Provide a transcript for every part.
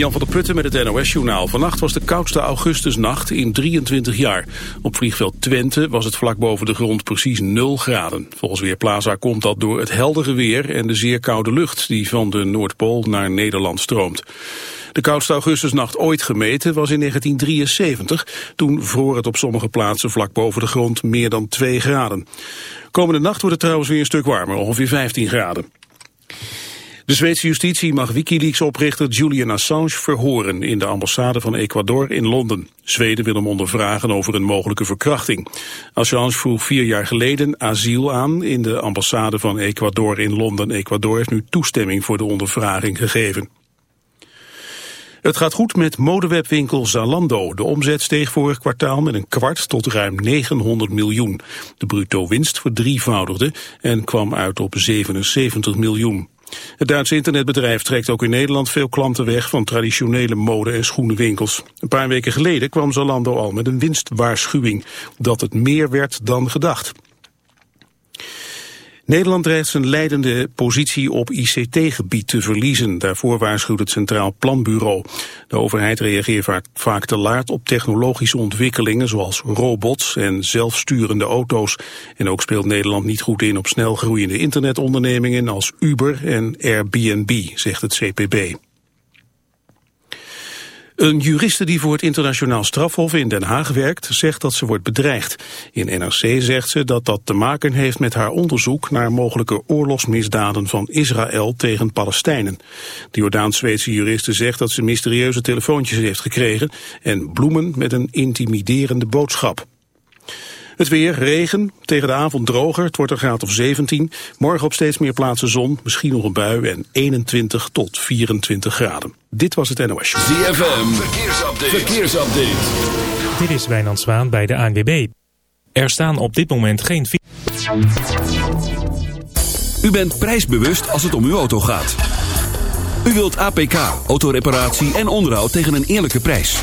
Jan van der Putten met het NOS-journaal. Vannacht was de koudste augustusnacht in 23 jaar. Op vliegveld Twente was het vlak boven de grond precies 0 graden. Volgens Weerplaza komt dat door het heldere weer en de zeer koude lucht... die van de Noordpool naar Nederland stroomt. De koudste augustusnacht ooit gemeten was in 1973. Toen vroor het op sommige plaatsen vlak boven de grond meer dan 2 graden. Komende nacht wordt het trouwens weer een stuk warmer, ongeveer 15 graden. De Zweedse justitie mag Wikileaks-oprichter Julian Assange verhoren in de ambassade van Ecuador in Londen. Zweden wil hem ondervragen over een mogelijke verkrachting. Assange vroeg vier jaar geleden asiel aan in de ambassade van Ecuador in Londen. Ecuador heeft nu toestemming voor de ondervraging gegeven. Het gaat goed met modewebwinkel Zalando. De omzet steeg vorig kwartaal met een kwart tot ruim 900 miljoen. De bruto winst verdrievoudigde en kwam uit op 77 miljoen. Het Duitse internetbedrijf trekt ook in Nederland veel klanten weg van traditionele mode- en schoenenwinkels. Een paar weken geleden kwam Zalando al met een winstwaarschuwing dat het meer werd dan gedacht. Nederland dreigt zijn leidende positie op ICT-gebied te verliezen. Daarvoor waarschuwt het Centraal Planbureau. De overheid reageert vaak, vaak te laat op technologische ontwikkelingen... zoals robots en zelfsturende auto's. En ook speelt Nederland niet goed in op snel groeiende internetondernemingen... als Uber en Airbnb, zegt het CPB. Een juriste die voor het internationaal strafhof in Den Haag werkt, zegt dat ze wordt bedreigd. In NRC zegt ze dat dat te maken heeft met haar onderzoek naar mogelijke oorlogsmisdaden van Israël tegen Palestijnen. De Jordaans-Zweedse juriste zegt dat ze mysterieuze telefoontjes heeft gekregen en bloemen met een intimiderende boodschap. Het weer, regen, tegen de avond droger, het wordt een graad of 17. Morgen op steeds meer plaatsen zon, misschien nog een bui en 21 tot 24 graden. Dit was het NOS Show. ZFM, verkeersupdate. verkeersupdate. Dit is Wijnand Zwaan bij de ANWB. Er staan op dit moment geen... U bent prijsbewust als het om uw auto gaat. U wilt APK, autoreparatie en onderhoud tegen een eerlijke prijs.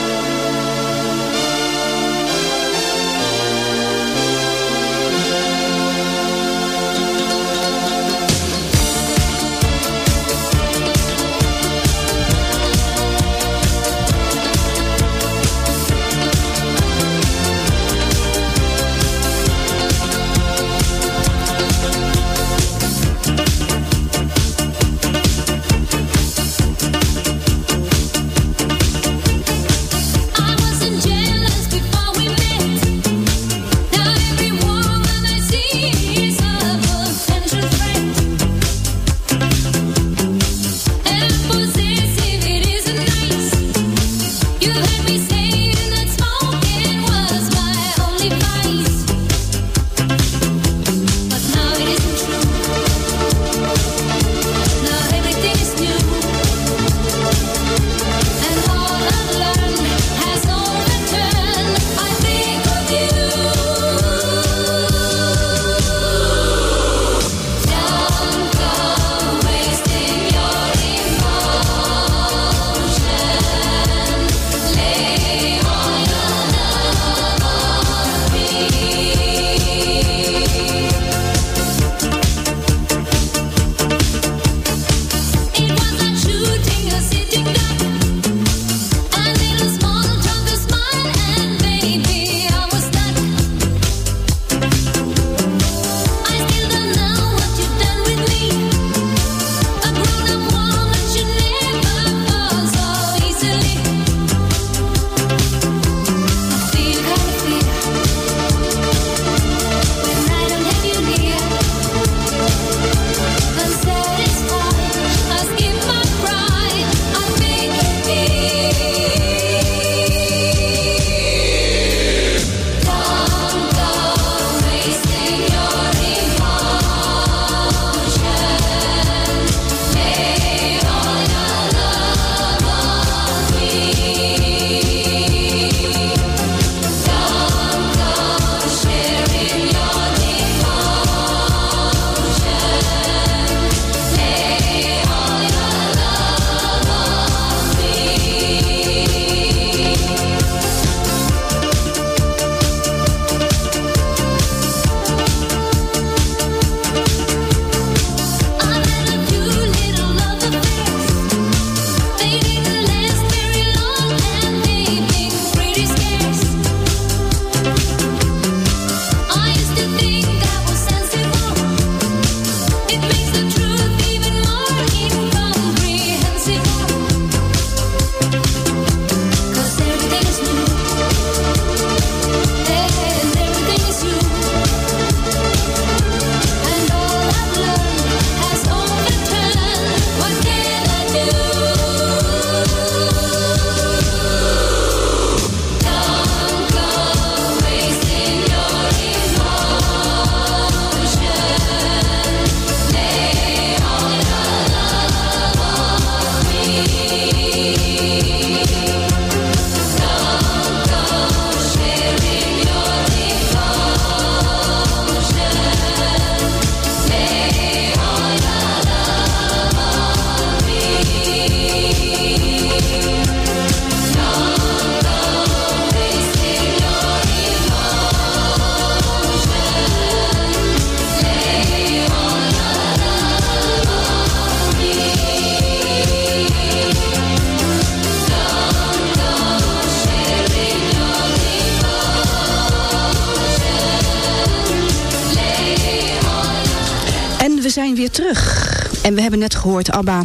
En we hebben net gehoord, Abba,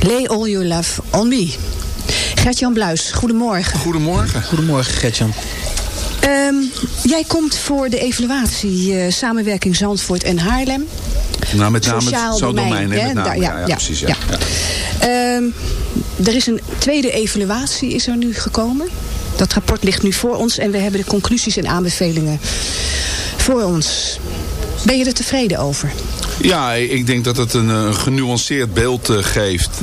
Lay All Your Love On Me. Gert-Jan Bluis, goedemorgen. Goedemorgen. Goedemorgen, Gertjan. Ehm, jij komt voor de evaluatie eh, Samenwerking Zandvoort en Haarlem. Nou, met name Sociaal het domein, domein, hè, met name. Daar- ja, ja, precies. Ja. ja. Ja. Ehm, er is een tweede evaluatie is er nu gekomen. Dat rapport ligt nu voor ons en we hebben de conclusies en aanbevelingen voor ons. Ben je er tevreden over? Ja, ik denk dat het een, eh, genuanceerd beeld eh, geeft.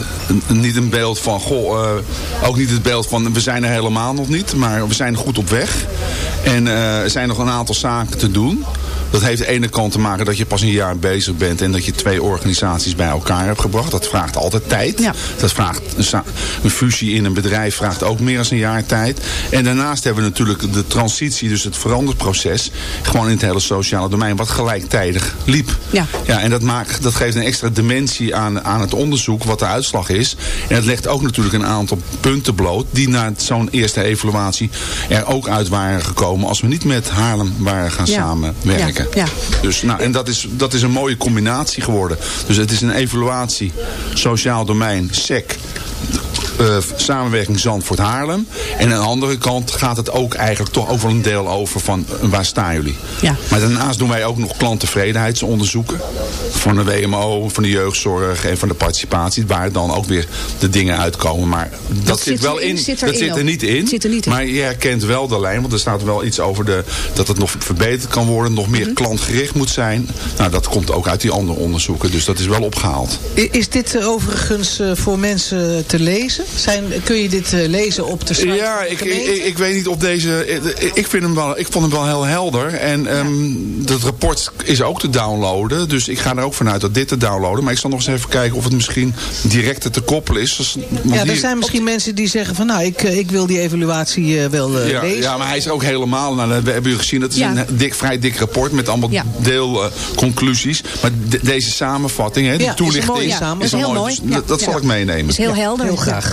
Niet een beeld van, goh, eh, ook niet het beeld van we zijn er helemaal nog niet, maar we zijn goed op weg. En er zijn nog een aantal zaken te doen. Dat heeft aan de ene kant te maken dat je pas een jaar bezig bent en dat je twee organisaties bij elkaar hebt gebracht. Dat vraagt altijd tijd. Ja. Dat vraagt een fusie in een bedrijf vraagt ook meer dan een jaar tijd. En daarnaast hebben we natuurlijk de transitie, dus het veranderproces, gewoon in het hele sociale domein, wat gelijktijdig liep. Ja. Ja, en dat, maakt, dat geeft een extra dimensie aan, aan het onderzoek wat de uitslag is. En het legt ook natuurlijk een aantal punten bloot die na zo'n eerste evaluatie er ook uit waren gekomen als we niet met Haarlem waren gaan Ja. samenwerken. Ja, ja. Dus, nou, en dat is, dat is een mooie combinatie geworden. Dus het is een evaluatie, sociaal domein, SEC, eh, samenwerking Zandvoort Haarlem. En aan de andere kant gaat het ook eigenlijk toch over een deel over van eh, waar staan jullie. Ja. Maar daarnaast doen wij ook nog klanttevredenheidsonderzoeken. Van de WMO, van de jeugdzorg en van de participatie. Waar dan ook weer de dingen uitkomen. Maar dat, zit zit wel in. zit dat zit er niet in. Zit er niet in. Maar je herkent wel de lijn. Want er staat wel iets over de, dat het nog verbeterd kan worden. Nog Mhm. meer klantgericht moet zijn. Nou, dat komt ook uit die andere onderzoeken. Dus dat is wel opgehaald. Is dit eh, overigens eh, voor mensen te lezen? Zijn, kun je dit eh, lezen op de site Ja, ik, ik, ik weet niet of deze... Ik, ik, vind hem wel, ik vond hem wel heel helder. En ehm, dat rapport is ook te downloaden. Dus ik ga er ook vanuit dat dit te downloaden. Maar ik zal nog eens even kijken of het misschien directer te koppelen is. Dus- ja, er hier- zijn misschien mensen die zeggen van nou, ik, eh, ik wil die evaluatie eh, wel eh, ja, lezen. ja, maar hij is ook helemaal... Nou, we hebben u gezien, dat is Ja. een dik, vrij dik rapport met allemaal Ja. deelconclusies. maar de- deze samenvatting, hè, die Ja, is toelichting... Ja, samenvatting. is heel mooi. mooi. Dus Ja, dat zal ja. ik meenemen. is heel helder. Heel graag.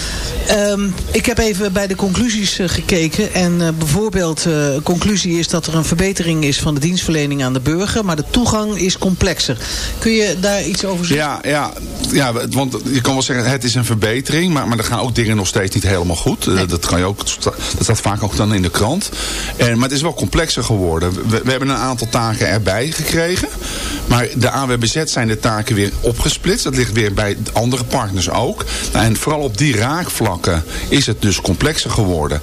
Ehm, ik heb even bij de conclusies eh, gekeken. En eh, bijvoorbeeld, eh conclusie is dat er een verbetering is van de dienstverlening aan de burger. Maar de toegang is complexer. Kun je daar iets over zeggen? Ja, ja, ja, want je kan wel zeggen het is een verbetering, maar, maar er gaan ook dingen nog steeds niet helemaal goed. Dat, kan je ook, dat staat vaak ook dan in de krant. En, maar het is wel complexer geworden. We, we hebben een aantal taken erbij gekregen. Maar de AWBZ zijn de taken weer opgesplitst. Dat ligt weer bij andere partners ook. Nou, en vooral op die is het dus complexer geworden.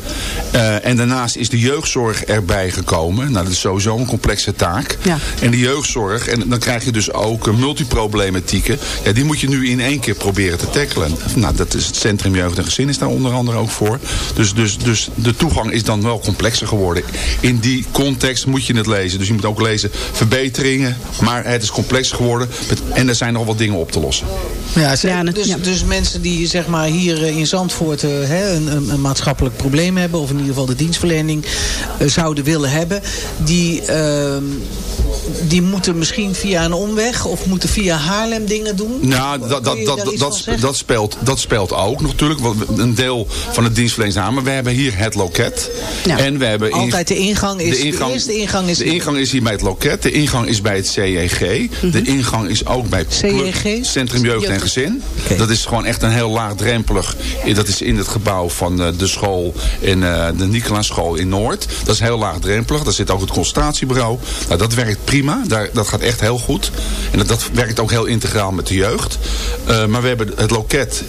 Eh, en daarnaast is de jeugdzorg erbij gekomen. Nou, dat is sowieso een complexe taak. Ja. En de jeugdzorg, en dan krijg je dus ook eh, multiproblematieken. Ja, die moet je nu in één keer proberen te tackelen. Nou, dat is het Centrum Jeugd en Gezin is daar onder andere ook voor. Dus, dus, dus de toegang is dan wel complexer geworden. In die context moet je het lezen. Dus je moet ook lezen verbeteringen. Maar het is complexer geworden. En er zijn nog wat dingen op te lossen. Ja, dus, dus mensen die zeg maar, hier eh, in Zandvoort eh, hè, een, een, een maatschappelijk probleem hebben... of in ieder geval de dienstverlening eh, zouden willen hebben... Die, ehm, die moeten misschien via een omweg of moeten via Haarlem dingen doen? Nou, dat, dat, dat, dat, speelt, dat speelt ook natuurlijk. Want een deel van het dienstverlening samen. We hebben hier het loket. En we hebben Altijd de ingang is... De, eerste ingang is... de ingang is hier bij het loket. De ingang is bij het CEG. De ingang is ook bij CEG? Centrum Jeugd en Gezin. Dat is gewoon echt een heel laagdrempelig. Dat is in het gebouw van eh, de school in eh, de Nicolaas School in Noord. Dat is heel laagdrempelig. Daar zit ook het consultatiebureau. Nou, dat werkt prima. Daar, dat gaat echt heel goed. En dat, dat werkt ook heel integraal met de jeugd. Eh, maar we hebben het loket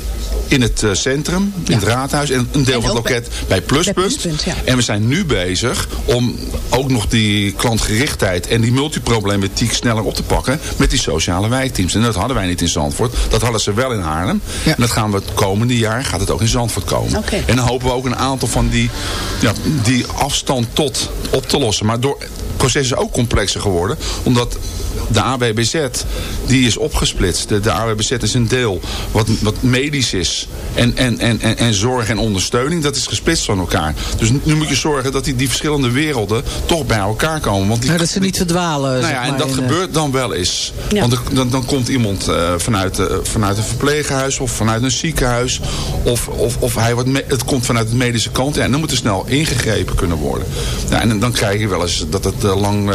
in het centrum, in het raadhuis. En een deel En van het bij- loket bij Pluspunt. bij Pluspunt, ja. En we zijn nu bezig om ook nog die klantgerichtheid en die multiproblematiek sneller op te pakken met die sociale wijkteams. En dat hadden wij niet in Zandvoort. Dat hadden ze wel in Haarlem. Ja. En dat gaan we het komende jaar, gaat het ook in Zandvoort komen. En dan hopen we ook een aantal van die, ja, die afstand tot op te lossen. Maar door, het proces is ook complexer geworden, omdat de AWBZ die is opgesplitst. De, de AWBZ is een deel wat, wat medisch is en, en, en, en, en zorg en ondersteuning. Dat is gesplitst van elkaar. Dus nu moet je zorgen dat die, die verschillende werelden toch bij elkaar komen. Want die, Nou, dat ze niet verdwalen. nou zeg ja, en maar, dat eh, gebeurt dan wel eens. Ja. Want dan, dan komt iemand eh, vanuit, eh, vanuit een verpleeghuis of vanuit een ziekenhuis. Of, of, of hij wordt het komt vanuit de medische kant. Ja, en dan moet er snel ingegrepen kunnen worden. Ja, en dan krijg je wel eens dat het lang,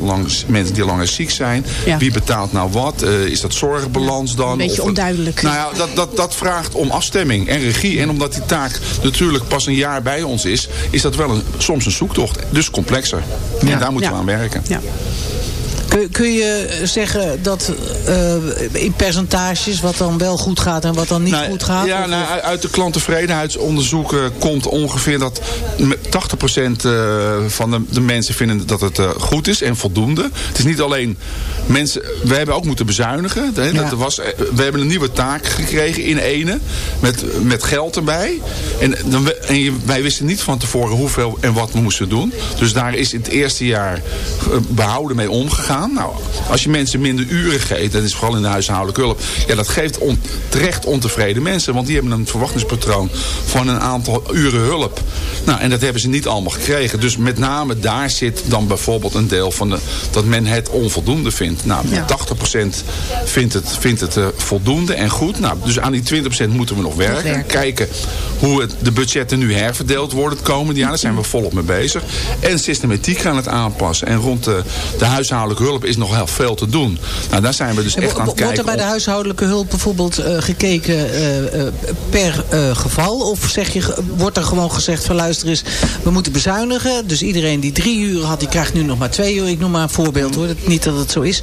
lang, mensen die langer ziek zijn. Zijn. Ja. Wie betaalt nou wat? Eh, is dat zorgbalans dan? Een beetje Of- onduidelijk. Nou ja, dat, dat, dat vraagt om afstemming en regie. En omdat die taak natuurlijk pas een jaar bij ons is... is dat wel een, soms een zoektocht. Dus complexer. En daar moeten we aan werken. Ja. Kun, kun je zeggen dat eh, in percentages wat dan wel goed gaat en wat dan niet Nou, goed gaat? Ja, Of- nou, uit- uit de klanttevredenheidsonderzoeken komt ongeveer dat met 80% eh, van de, de mensen vinden dat het eh, goed is en voldoende. Het is niet alleen mensen, we hebben ook moeten bezuinigen. Hè, Ja. dat was, eh, we hebben een nieuwe taak gekregen in ene, met, met geld erbij. En, dan, en wij wisten niet van tevoren hoeveel en wat we moesten doen. Dus daar is in het eerste jaar eh, behouden mee omgegaan. Nou, als je mensen minder uren geeft, dat is vooral in de huishoudelijke hulp, ja, dat geeft on, terecht ontevreden mensen. Want die hebben een verwachtingspatroon van een aantal uren hulp. Nou, en dat hebben ze niet allemaal gekregen. Dus met name daar zit dan bijvoorbeeld een deel van de, dat men het onvoldoende vindt. Nou, 80% vindt het, vindt het eh, voldoende en goed. Nou, dus aan die 20% moeten we nog werken. werken. Kijken hoe het, de budgetten nu herverdeeld worden het komende jaar. Daar zijn we volop mee bezig. En systematiek gaan het aanpassen. En rond de, de huishoudelijke hulp is nog heel veel te doen. Nou, daar zijn we dus echt aan het Wordt kijken. er bij de huishoudelijke hulp bijvoorbeeld eh, gekeken eh, eh, per geval? Of zeg je, wordt er gewoon gezegd van luister eens, we moeten bezuinigen. Dus iedereen die drie uur had, die krijgt nu nog maar twee uur. Ik noem maar een voorbeeld hoor, dat, niet dat het zo is.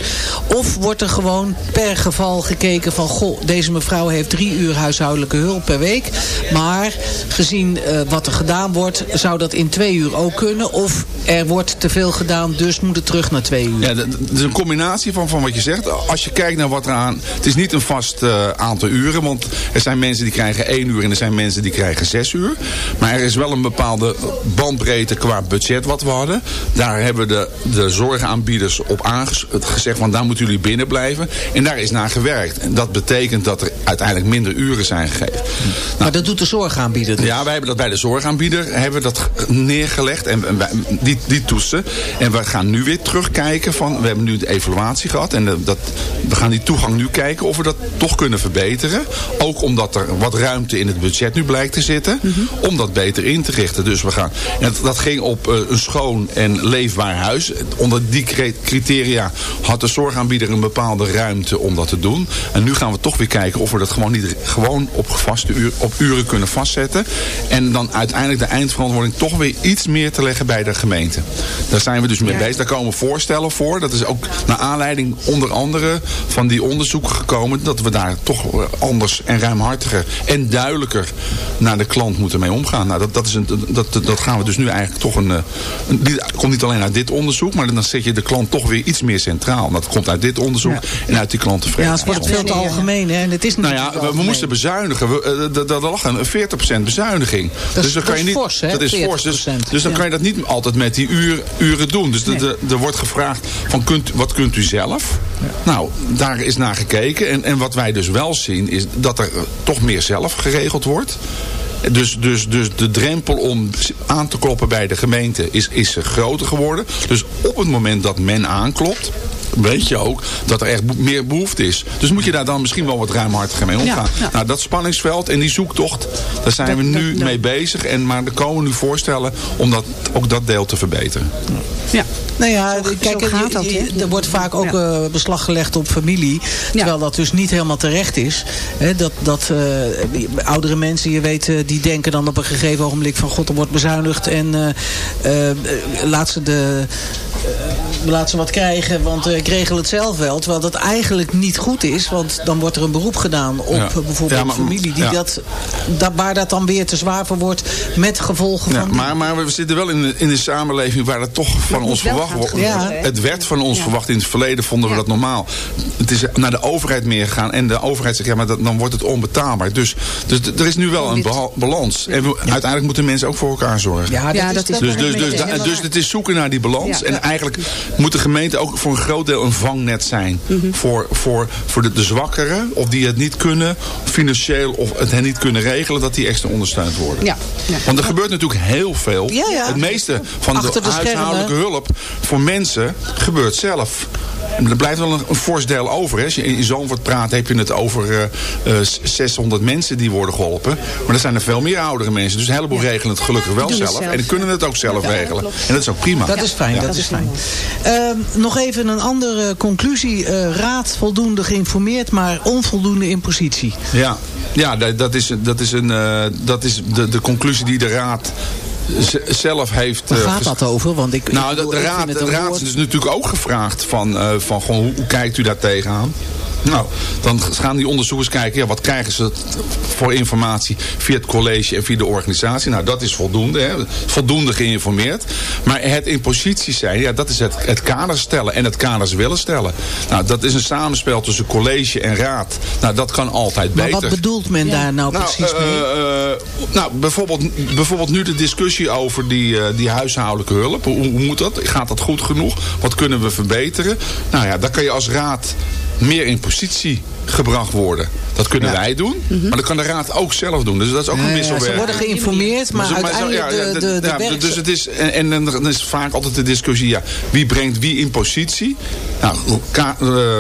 Of wordt er gewoon per geval gekeken van goh, deze mevrouw heeft drie uur huishoudelijke hulp per week. Maar gezien wat er gedaan wordt, zou dat in twee uur ook kunnen. Of er wordt te veel gedaan, dus moet het terug naar twee uur. Ja, dat is een combinatie van, van wat je zegt. Als je kijkt naar wat er aan... Het is niet een vast eh, aantal uren. Want er zijn mensen die krijgen één uur en er zijn mensen die krijgen zes uur. Maar er is wel een bepaalde bandbreedte qua budget wat we hadden. Daar hebben de, de zorgaanbieders op aangezegd van daar moeten jullie binnen blijven. En daar is naar gewerkt. En dat betekent dat er uiteindelijk minder uren zijn gegeven. Nou, Maar dat doet de zorgaanbieder dus. ja, wij hebben dat bij de zorgaanbieder hebben we dat neergelegd. En en wij- die, die toetsen. En we gaan nu weer terugkijken van. We hebben nu de evaluatie gehad. En de- dat, we gaan die toegang nu kijken of we dat toch kunnen verbeteren. Ook omdat er wat ruimte in het budget nu blijkt te zitten. Om dat beter in te richten. Dus we gaan. En dat, ging op eh, een schoon en leefbaar huis. Onder die criteria had de zorgaanbieder een bepaalde ruimte om dat te doen. En nu gaan we toch weer kijken of we dat gewoon niet gewoon op vaste uur, op uren kunnen vastzetten. En dan uiteindelijk de eindverantwoording toch weer iets meer te leggen bij de gemeente. Daar zijn we dus mee bezig. Daar komen voorstellen voor. Dat is ook naar aanleiding onder andere van die onderzoeken gekomen. Dat we daar toch anders en ruimhartiger en duidelijker naar de klant moeten mee omgaan. Nou, dat, dat, is een, dat, dat, dat gaan we dus nu eigenlijk toch een, eh, een... Die komt niet alleen uit dit onderzoek, maar dan zet je de klant toch weer iets meer centraal. Dat komt uit dit onderzoek en uit die Ja, klanttevredenheid. het wordt veel te algemeen, hè? En het is Nou ja, we, we moesten bezuinigen. We, eh, d- d- er lag een 40% bezuiniging. is- dus dan dat kan je niet, fors, hè? Dat is fors. Dus, 40%. dus dan Ja. kan je dat niet altijd met die uur, uren doen. Dus Nee. er wordt gevraagd van kunt, wat kunt u zelf? Nou, daar is naar gekeken. En, en wat wij dus wel zien is dat er eh, toch meer zelf geregeld wordt. Dus, dus, dus de drempel om aan te kloppen bij de gemeente is, is groter geworden. Dus op het moment dat men aanklopt, weet je ook dat er echt meer behoefte is. Dus moet je daar dan misschien wel wat ruimhartiger mee omgaan. ja. Nou, dat spanningsveld en die zoektocht, daar zijn we nu mee bezig. En, maar er komen nu voorstellen om dat, ook dat deel te verbeteren. Ja. Nou ja, Zo- kijk, zo gaat dat, hè? er wordt vaak ook Ja. eh, beslag gelegd op familie. Terwijl dat dus niet helemaal terecht is. Hè, dat dat eh, oudere mensen, je weet, eh, die denken dan op een gegeven ogenblik van... God, er wordt bezuinigd en eh, eh, laat, ze de, eh, laat ze wat krijgen, want ik regel het zelf wel. Terwijl dat eigenlijk niet goed is, want dan wordt er een beroep gedaan op Ja. eh, bijvoorbeeld Ja, maar- familie... Die ja. dat, dat, waar dat dan weer te zwaar voor wordt met gevolgen Ja, van... maar, maar we zitten wel in, de- in een samenleving waar het toch van ons verwacht wordt. Het werd van ons Ja. verwacht. In het verleden vonden we Ja. dat normaal. Het is naar de overheid meer gegaan. En de overheid zegt, ja, maar dat, dan wordt het onbetaalbaar. Dus, dus er is nu wel een balans. En we- uiteindelijk moeten mensen ook voor elkaar zorgen. ja, Ja, is- dat is- Dus, dus, dus, dus het is zoeken naar die balans. Ja. En eigenlijk moet de gemeente ook voor een groot deel een vangnet zijn. Mhm. Voor, voor, voor de, de zwakkeren. Of die het niet kunnen, financieel of het hen niet kunnen regelen. Dat die extra ondersteund worden. Ja. Ja. Want er gebeurt natuurlijk heel veel. Ja. Het meeste van de, de huishoudelijke hulp voor mensen gebeurt zelf. Er blijft wel een, een fors deel over. Hè. Als je in, Zandvoort praat, heb je het over eh, eh, 600 mensen die worden geholpen. Maar er zijn er veel meer oudere mensen. Dus een heleboel regelen het gelukkig wel zelf. zelf, En kunnen het ook zelf regelen. En dat is ook prima. Dat is fijn, dat is fijn. Ehm, nog even een andere conclusie. Eh, raad voldoende geïnformeerd, maar onvoldoende in positie. Ja, ja dat, dat is, dat is, een, eh, dat is de, de conclusie die de Raad zelf heeft... Waar eh, gaat dat over? Want ik, Nou, ik de, raad, de raad is dus natuurlijk ook gevraagd van, eh, van gewoon, hoe, hoe kijkt u daar tegenaan? Nou, dan gaan die onderzoekers kijken, ja, wat krijgen ze voor informatie via het college en via de organisatie? Nou, dat is voldoende, hè, voldoende geïnformeerd. Maar het in positie zijn, ja, dat is het, het kader stellen en het kaders willen stellen. Nou, dat is een samenspel tussen college en raad. Nou, dat kan altijd Maar beter. wat bedoelt men daar nou, precies eh, mee? eh, nou, bijvoorbeeld, bijvoorbeeld nu de discussie over die, eh, die huishoudelijke hulp. Hoe, hoe moet dat? Gaat dat goed genoeg? Wat kunnen we verbeteren? Nou ja, daar kan je als raad meer in positie gebracht worden. Dat kunnen Ja. wij doen, maar dat kan de raad ook zelf doen. Dus dat is ook een ja, wisselwerking. ze worden geïnformeerd, maar, uiteindelijk ja, de, de, de ja, werk- Dus het is, en, en dan is vaak altijd de discussie, ja, wie brengt wie in positie? Nou, eh,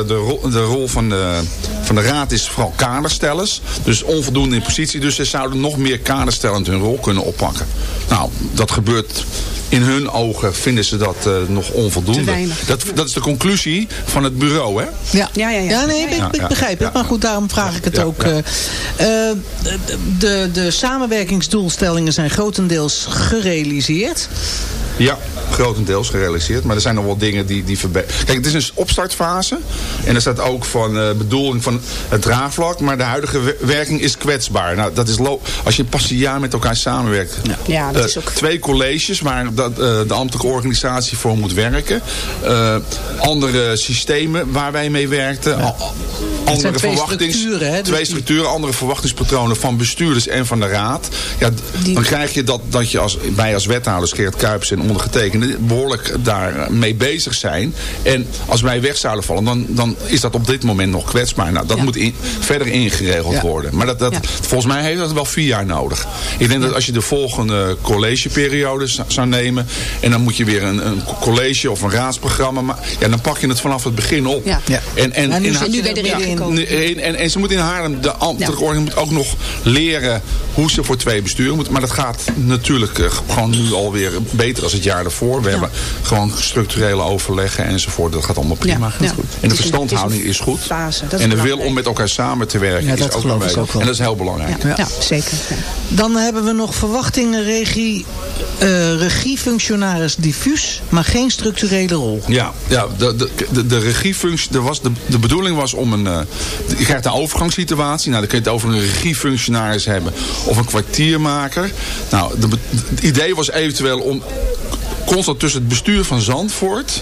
de, rol, de rol van de, van de raad is vooral kaderstellers. Dus onvoldoende in positie. Dus ze zouden nog meer kaderstellend hun rol kunnen oppakken. Nou, dat gebeurt in hun ogen, vinden ze dat eh, nog onvoldoende. Te weinig. Dat, dat is de conclusie van het bureau, hè? Ja, Ja, ja, ja. nee, ik, Ja, ik ja, begrijp het. ja, Maar ja. goed, daarom vraag ik het Ja, ook. ja. eh, eh, de, de samenwerkingsdoelstellingen zijn grotendeels gerealiseerd. Ja, grotendeels gerealiseerd. Maar er zijn nog wel dingen die, die verbeteren. Kijk, het is een opstartfase. En er staat ook van eh bedoeling van het draagvlak. Maar de huidige wer- werking is kwetsbaar. Nou, dat is als je pas een jaar met elkaar samenwerkt. Ja, dat Eh, is ook- Twee colleges waar dat, eh, de ambtelijke organisatie voor moet werken. Eh, andere systemen waar wij mee werkten. Andere twee verwachtings, structuren, hè, dus twee structuren, andere verwachtingspatronen van bestuurders en van de raad. Ja, Die- dan krijg je dat, dat je als, wij als wethouders, Geert Kuipers en ondergetekende, behoorlijk daar mee bezig zijn. En als wij weg zouden vallen, dan, dan is dat op dit moment nog kwetsbaar. Nou, dat Ja. moet in- verder ingeregeld Ja. worden. Maar dat, dat, Ja. volgens mij heeft dat wel vier jaar nodig. Ik denk dat als je de volgende collegeperiode zou nemen, en dan moet je weer een, een college of een raadsprogramma, maar ja, dan pak je het vanaf het begin op. Ja. En, en, Ja, nu je erin gekomen. En, en, en ze moeten in Haarlem, de ambtelijke Ja. orde moet ook nog leren hoe ze voor twee besturen moeten. Maar dat gaat natuurlijk eh, gewoon nu alweer beter als het jaar ervoor. We hebben gewoon structurele overleggen enzovoort. Dat gaat allemaal prima. Ja, Gaat ja. goed. Het En de verstandhouding het is goed. fase, dat is en de wil belangrijk. om met elkaar samen te werken Ja, is ook wel. En dat is heel belangrijk. Ja, ja, zeker. Ja. Dan hebben we nog verwachtingen, regie, eh, regiefunctionaris diffuus, maar geen structurele rol. Ja, ja de, de, de, de regiefunctie, er was de, de bedoeling was om een... eh, je krijgt een overgangssituatie. Nou, dan kun je het over een regiefunctionaris hebben. Of een kwartiermaker. Nou, de, het idee was eventueel om constant tussen het bestuur van Zandvoort...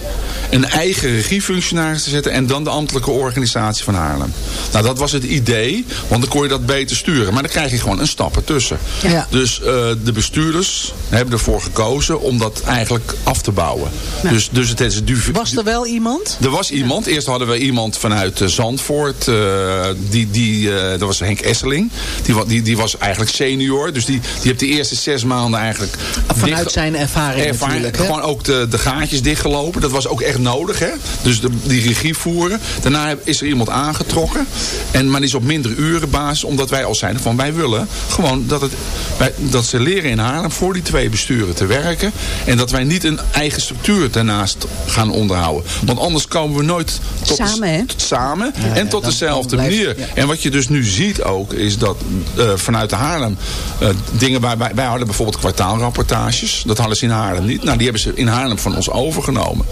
een eigen regiefunctionaris te zetten... en dan de ambtelijke organisatie van Haarlem. Nou, dat was het idee, want dan kon je dat beter sturen. Maar dan krijg je gewoon een stap ertussen. Ja. Dus eh, de bestuurders hebben ervoor gekozen om dat eigenlijk af te bouwen. Dus, dus het is duur. Was er wel iemand? Er was iemand. Eerst hadden we iemand vanuit eh, Zandvoort. eh, die, die, eh, dat was Henk Esseling. Die, die, die was eigenlijk senior. Dus die, die heeft de eerste zes maanden eigenlijk... Vanuit dicht- zijn ervaring, ervaring natuurlijk. Hè? gewoon ook de, de gaatjes dichtgelopen. Dat was ook echt nodig. Hè? Dus de, die regie voeren. Daarna is er iemand aangetrokken. En, maar die is op mindere urenbasis. Omdat wij al zeiden van wij willen gewoon dat, het, wij, dat ze leren in Haarlem voor die twee besturen te werken. En dat wij niet een eigen structuur daarnaast gaan onderhouden. Want anders komen we nooit tot, Samen, hè? tot samen en tot dan- dezelfde dan blijft- manier. ja. En wat je dus nu ziet ook, is dat eh, vanuit de Haarlem eh, dingen waar wij, wij hadden bijvoorbeeld kwartaalrapportages. Dat hadden ze in Haarlem niet. Nou, die hebben ze in Haarlem van ons overgenomen.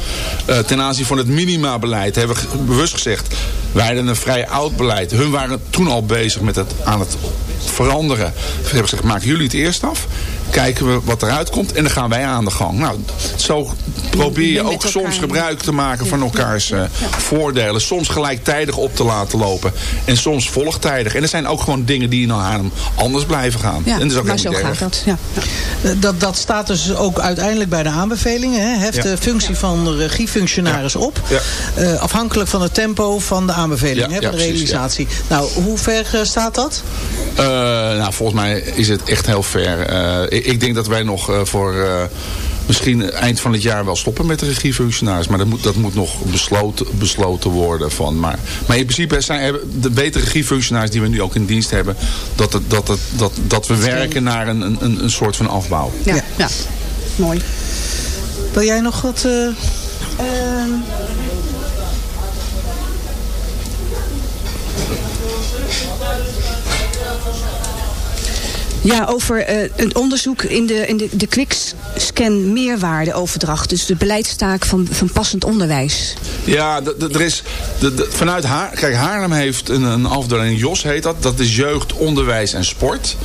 Eh, ten aanzien van het minimabeleid hebben we bewust gezegd, wij hadden een vrij oud beleid. Hun waren toen al bezig met het aan het veranderen. We hebben gezegd, maken jullie het eerst af. Kijken we wat eruit komt en dan gaan wij aan de gang. Nou, zo probeer je ook soms gebruik te maken van elkaars eh, voordelen. Soms gelijktijdig op te laten lopen. En soms volgtijdig. En er zijn ook gewoon dingen die in Haarlem anders blijven gaan. Ja, en dat is ook maar zo gaat dat. Ja. Eh, Dat, dat staat dus ook uiteindelijk bij de aanbevelingen. Hè? Heft Ja. de functie van de regiefunctionaris op. Ja. Eh, afhankelijk van het tempo van de aanbeveling, Ja, hè, van de precies, realisatie. Nou, hoe ver staat dat? Eh, nou, volgens mij is het echt heel fair. Ik, denk dat wij nog eh, voor... eh, misschien eind van het jaar wel stoppen met de regiefunctionaris. Maar dat moet, dat moet nog besloten, besloten worden. Van. Maar, maar in principe zijn de betere regiefunctionaris die we nu ook in dienst hebben. Dat, het, dat, het, dat, dat we werken naar een, een, een soort van afbouw. Ja, Ja. ja. mooi. Wil jij nog wat... eh, Ehm. Ja, over eh, een onderzoek in de, in de, de quickscan meerwaardeoverdracht. Dus de beleidstaak van, van passend onderwijs. Ja, er is vanuit Haar, kijk, Haarlem heeft een, een afdeling, JOS heet dat. Dat is jeugd, onderwijs en sport.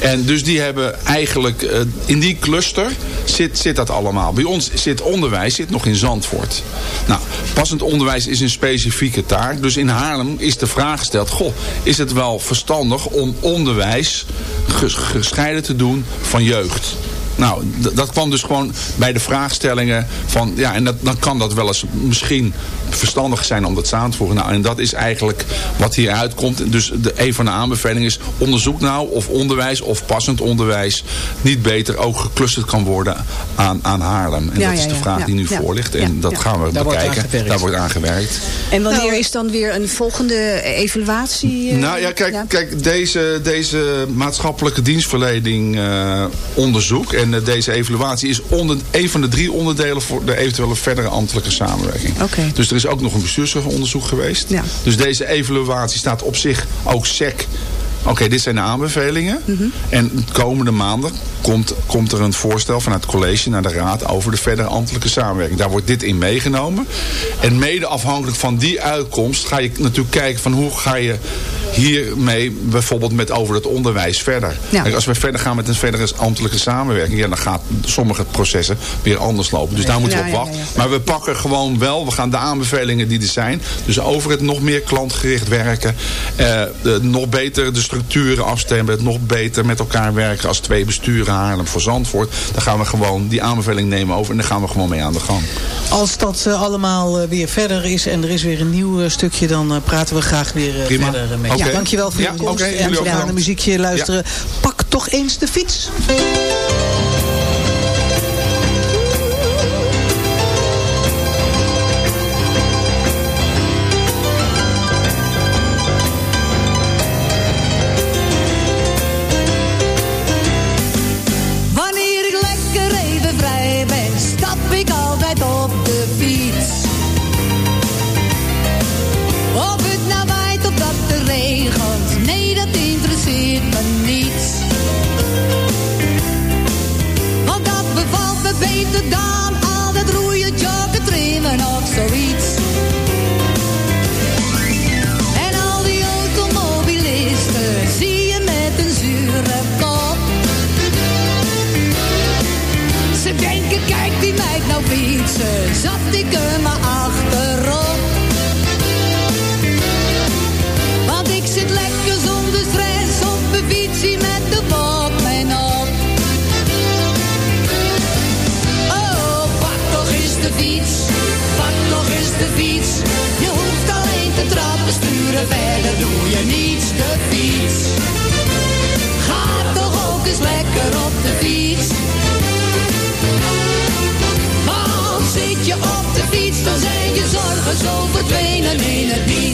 En dus die hebben eigenlijk, eh, in die cluster zit, zit dat allemaal. Bij ons zit onderwijs zit nog in Zandvoort. Nou, passend onderwijs is een specifieke taak. Dus in Haarlem is de vraag gesteld, goh, is het wel verstandig om onderwijs ges- gescheiden te doen van jeugd? Nou, dat kwam dus gewoon bij de vraagstellingen van, ja, en dat, dan kan dat wel eens misschien verstandig zijn om dat samen te voegen. Nou, en dat is eigenlijk wat hier uitkomt. Dus de, een van de aanbevelingen is, onderzoek nou of onderwijs of passend onderwijs niet beter ook geclusterd kan worden aan, aan Haarlem. En Ja, dat ja, is de vraag ja, die nu ja, voor ligt. En ja, dat ja. gaan we Daar bekijken. Daar wordt aan gewerkt. En wanneer Nou, is dan weer een volgende evaluatie? eh, Nou ja, kijk, kijk deze, deze maatschappelijke dienstverlening eh, onderzoek en eh, deze evaluatie is onder, een van de drie onderdelen voor de eventuele verdere ambtelijke samenwerking. Oké. Dus er is ook nog een bestuursonderzoek geweest. Ja. Dus deze evaluatie staat op zich ook sec. Oké, dit zijn de aanbevelingen. Mhm. En de komende maanden komt, komt er een voorstel vanuit het college naar de raad over de verdere ambtelijke samenwerking. Daar wordt dit in meegenomen. En mede afhankelijk van die uitkomst ga je natuurlijk kijken van hoe ga je hiermee bijvoorbeeld met over het onderwijs verder. Ja. Kijk, als we verder gaan met een verdere ambtelijke samenwerking, ja, dan gaat sommige processen weer anders lopen. Dus daar moeten we op wachten. Maar we pakken gewoon wel, we gaan de aanbevelingen die er zijn, dus over het nog meer klantgericht werken, eh, de, nog beter de structuren afstemmen, het nog beter met elkaar werken als twee besturen Haarlem voor Zandvoort. Dan gaan we gewoon die aanbeveling nemen over en dan gaan we gewoon mee aan de gang. Als dat eh, allemaal eh, weer verder is en er is weer een nieuw eh, stukje... dan praten we graag weer Prima. verder mee. Oké. Ja, dankjewel voor Ja, je komst. oké, en jullie we ook gaan een muziekje luisteren. Pak toch eens de fiets. Zorgen zo verdwenen in het.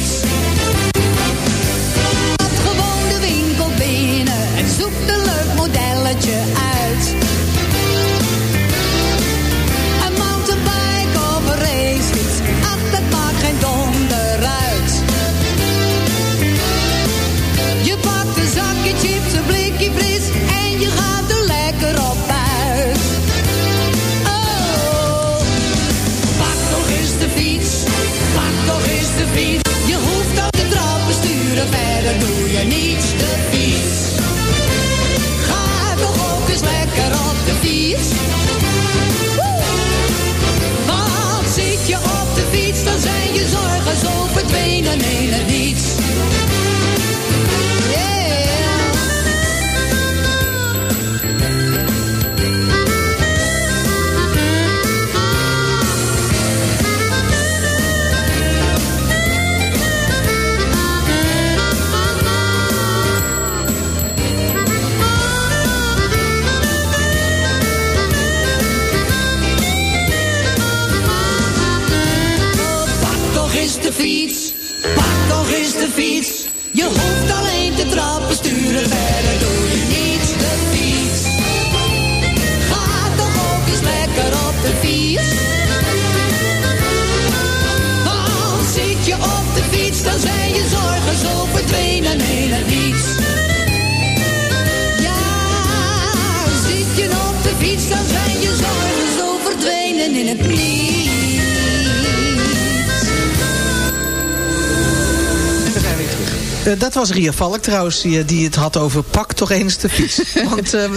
Was Ria Valk trouwens, die, die het had over pak toch eens de fiets. Want eh,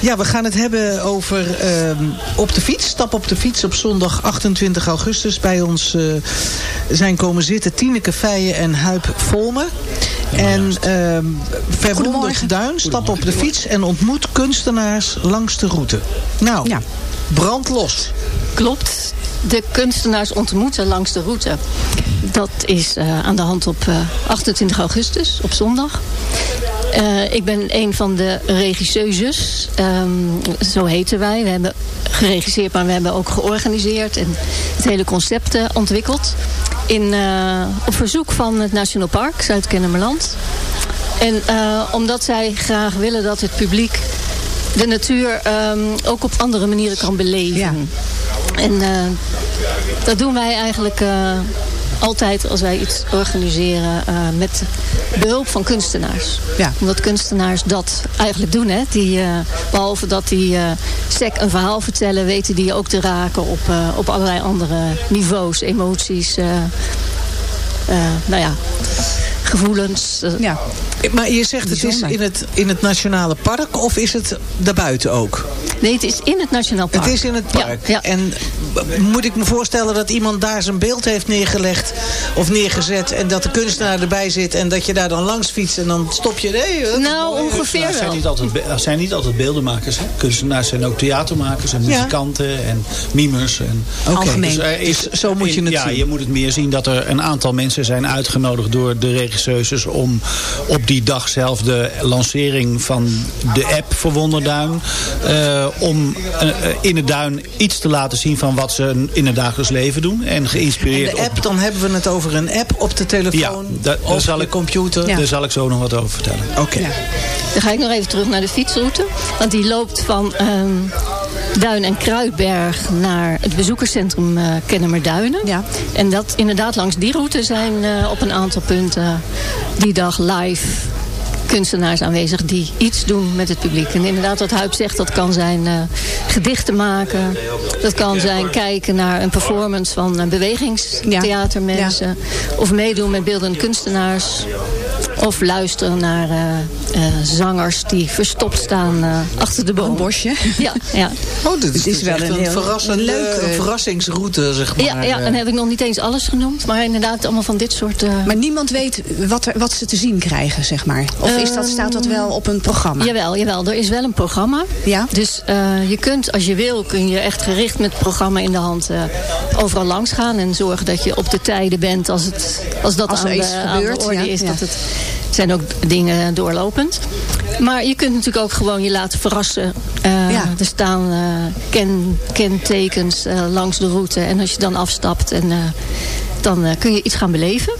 ja, we gaan het hebben over eh, op de fiets. Stap op de fiets op zondag 28 augustus. Bij ons eh, zijn komen zitten Tineke Feijen en Huip Volmer. En uh, verwonderd. Duin, stap op de fiets en ontmoet kunstenaars langs de route. Nou, Ja. brand los. Klopt. De kunstenaars ontmoeten langs de route. Dat is eh, aan de hand op eh, 28 augustus, op zondag. Eh, ik ben een van de regisseuses. Ehm, zo heten wij. We hebben geregisseerd, maar we hebben ook georganiseerd. En het hele concept eh, ontwikkeld. In, eh, op verzoek van het Nationaal Park, Zuid-Kennemerland. En eh, omdat zij graag willen dat het publiek de natuur ehm, ook op andere manieren kan beleven. Ja. En eh, dat doen wij eigenlijk eh, altijd als wij iets organiseren eh, met behulp van kunstenaars. Ja. Omdat kunstenaars dat eigenlijk doen. Hè? Die, eh, behalve dat die eh sec een verhaal vertellen, weten die ook te raken op, op allerlei andere niveaus, emoties. nou ja, gevoelens. eh, Ja. Maar je zegt het is in het, in het Nationale Park of is het daarbuiten ook? Nee, het is in het Nationaal Park. Het is in het Ja, park. ja. En moet ik me voorstellen dat iemand daar zijn beeld heeft neergelegd of neergezet en dat de kunstenaar erbij zit en dat je daar dan langs fietst en dan stop je. Nee, dat is Nou, ongeveer Nou, het zijn wel. niet altijd, zijn niet altijd beeldenmakers. Hè? Kunstenaars zijn ook theatermakers en muzikanten en mimers. En, Oké. Algemeen. er Dus zo moet je het ja, zien. je moet het meer zien dat er een aantal mensen zijn uitgenodigd door de om op die dag zelf de lancering van de app voor Wonderduin. eh, om eh, in het duin iets te laten zien van wat ze in het dagelijks leven doen. En En geïnspireerd de app, dan hebben we het over een app op de telefoon Ja, of zal de ik- computer. Ja. Daar zal ik zo nog wat over vertellen. Oké. Dan ga ik nog even terug naar de fietsroute. Want die loopt van ehm, Duin en Kruidberg naar het bezoekerscentrum eh Kennemerduinen. Ja. En dat inderdaad langs die route zijn eh, op een aantal punten die dag live kunstenaars aanwezig die iets doen met het publiek. En inderdaad, wat Huip zegt, dat kan zijn eh, gedichten maken. Dat kan zijn kijken naar een performance van uh, bewegingstheatermensen. Of meedoen met beeldende kunstenaars. Of luisteren naar eh, zangers die verstopt staan eh, achter de boom. Een bosje. Ja, ja. Oh, dit is, is wel een een, heel verrassende, leuke- verrassingsroute, zeg maar. Ja, ja, en heb ik nog niet eens alles genoemd. Maar inderdaad allemaal van dit soort... eh, Maar niemand weet wat, er, wat ze te zien krijgen, zeg maar. Of is dat, staat dat wel op een programma? Jawel, jawel, er is wel een programma. Ja? Dus eh, je kunt, als je wil, kun je echt gericht met het programma in de hand eh, overal langs gaan. En zorgen dat je op de tijden bent als, het, als dat Als er aan, de, aan orde ja, is. ja. Dat het zijn ook dingen doorlopend. Maar je kunt natuurlijk ook gewoon je laten verrassen. Eh, Ja. Er staan ken, kentekens eh, langs de route. En als je dan afstapt, en, dan kun je iets gaan beleven.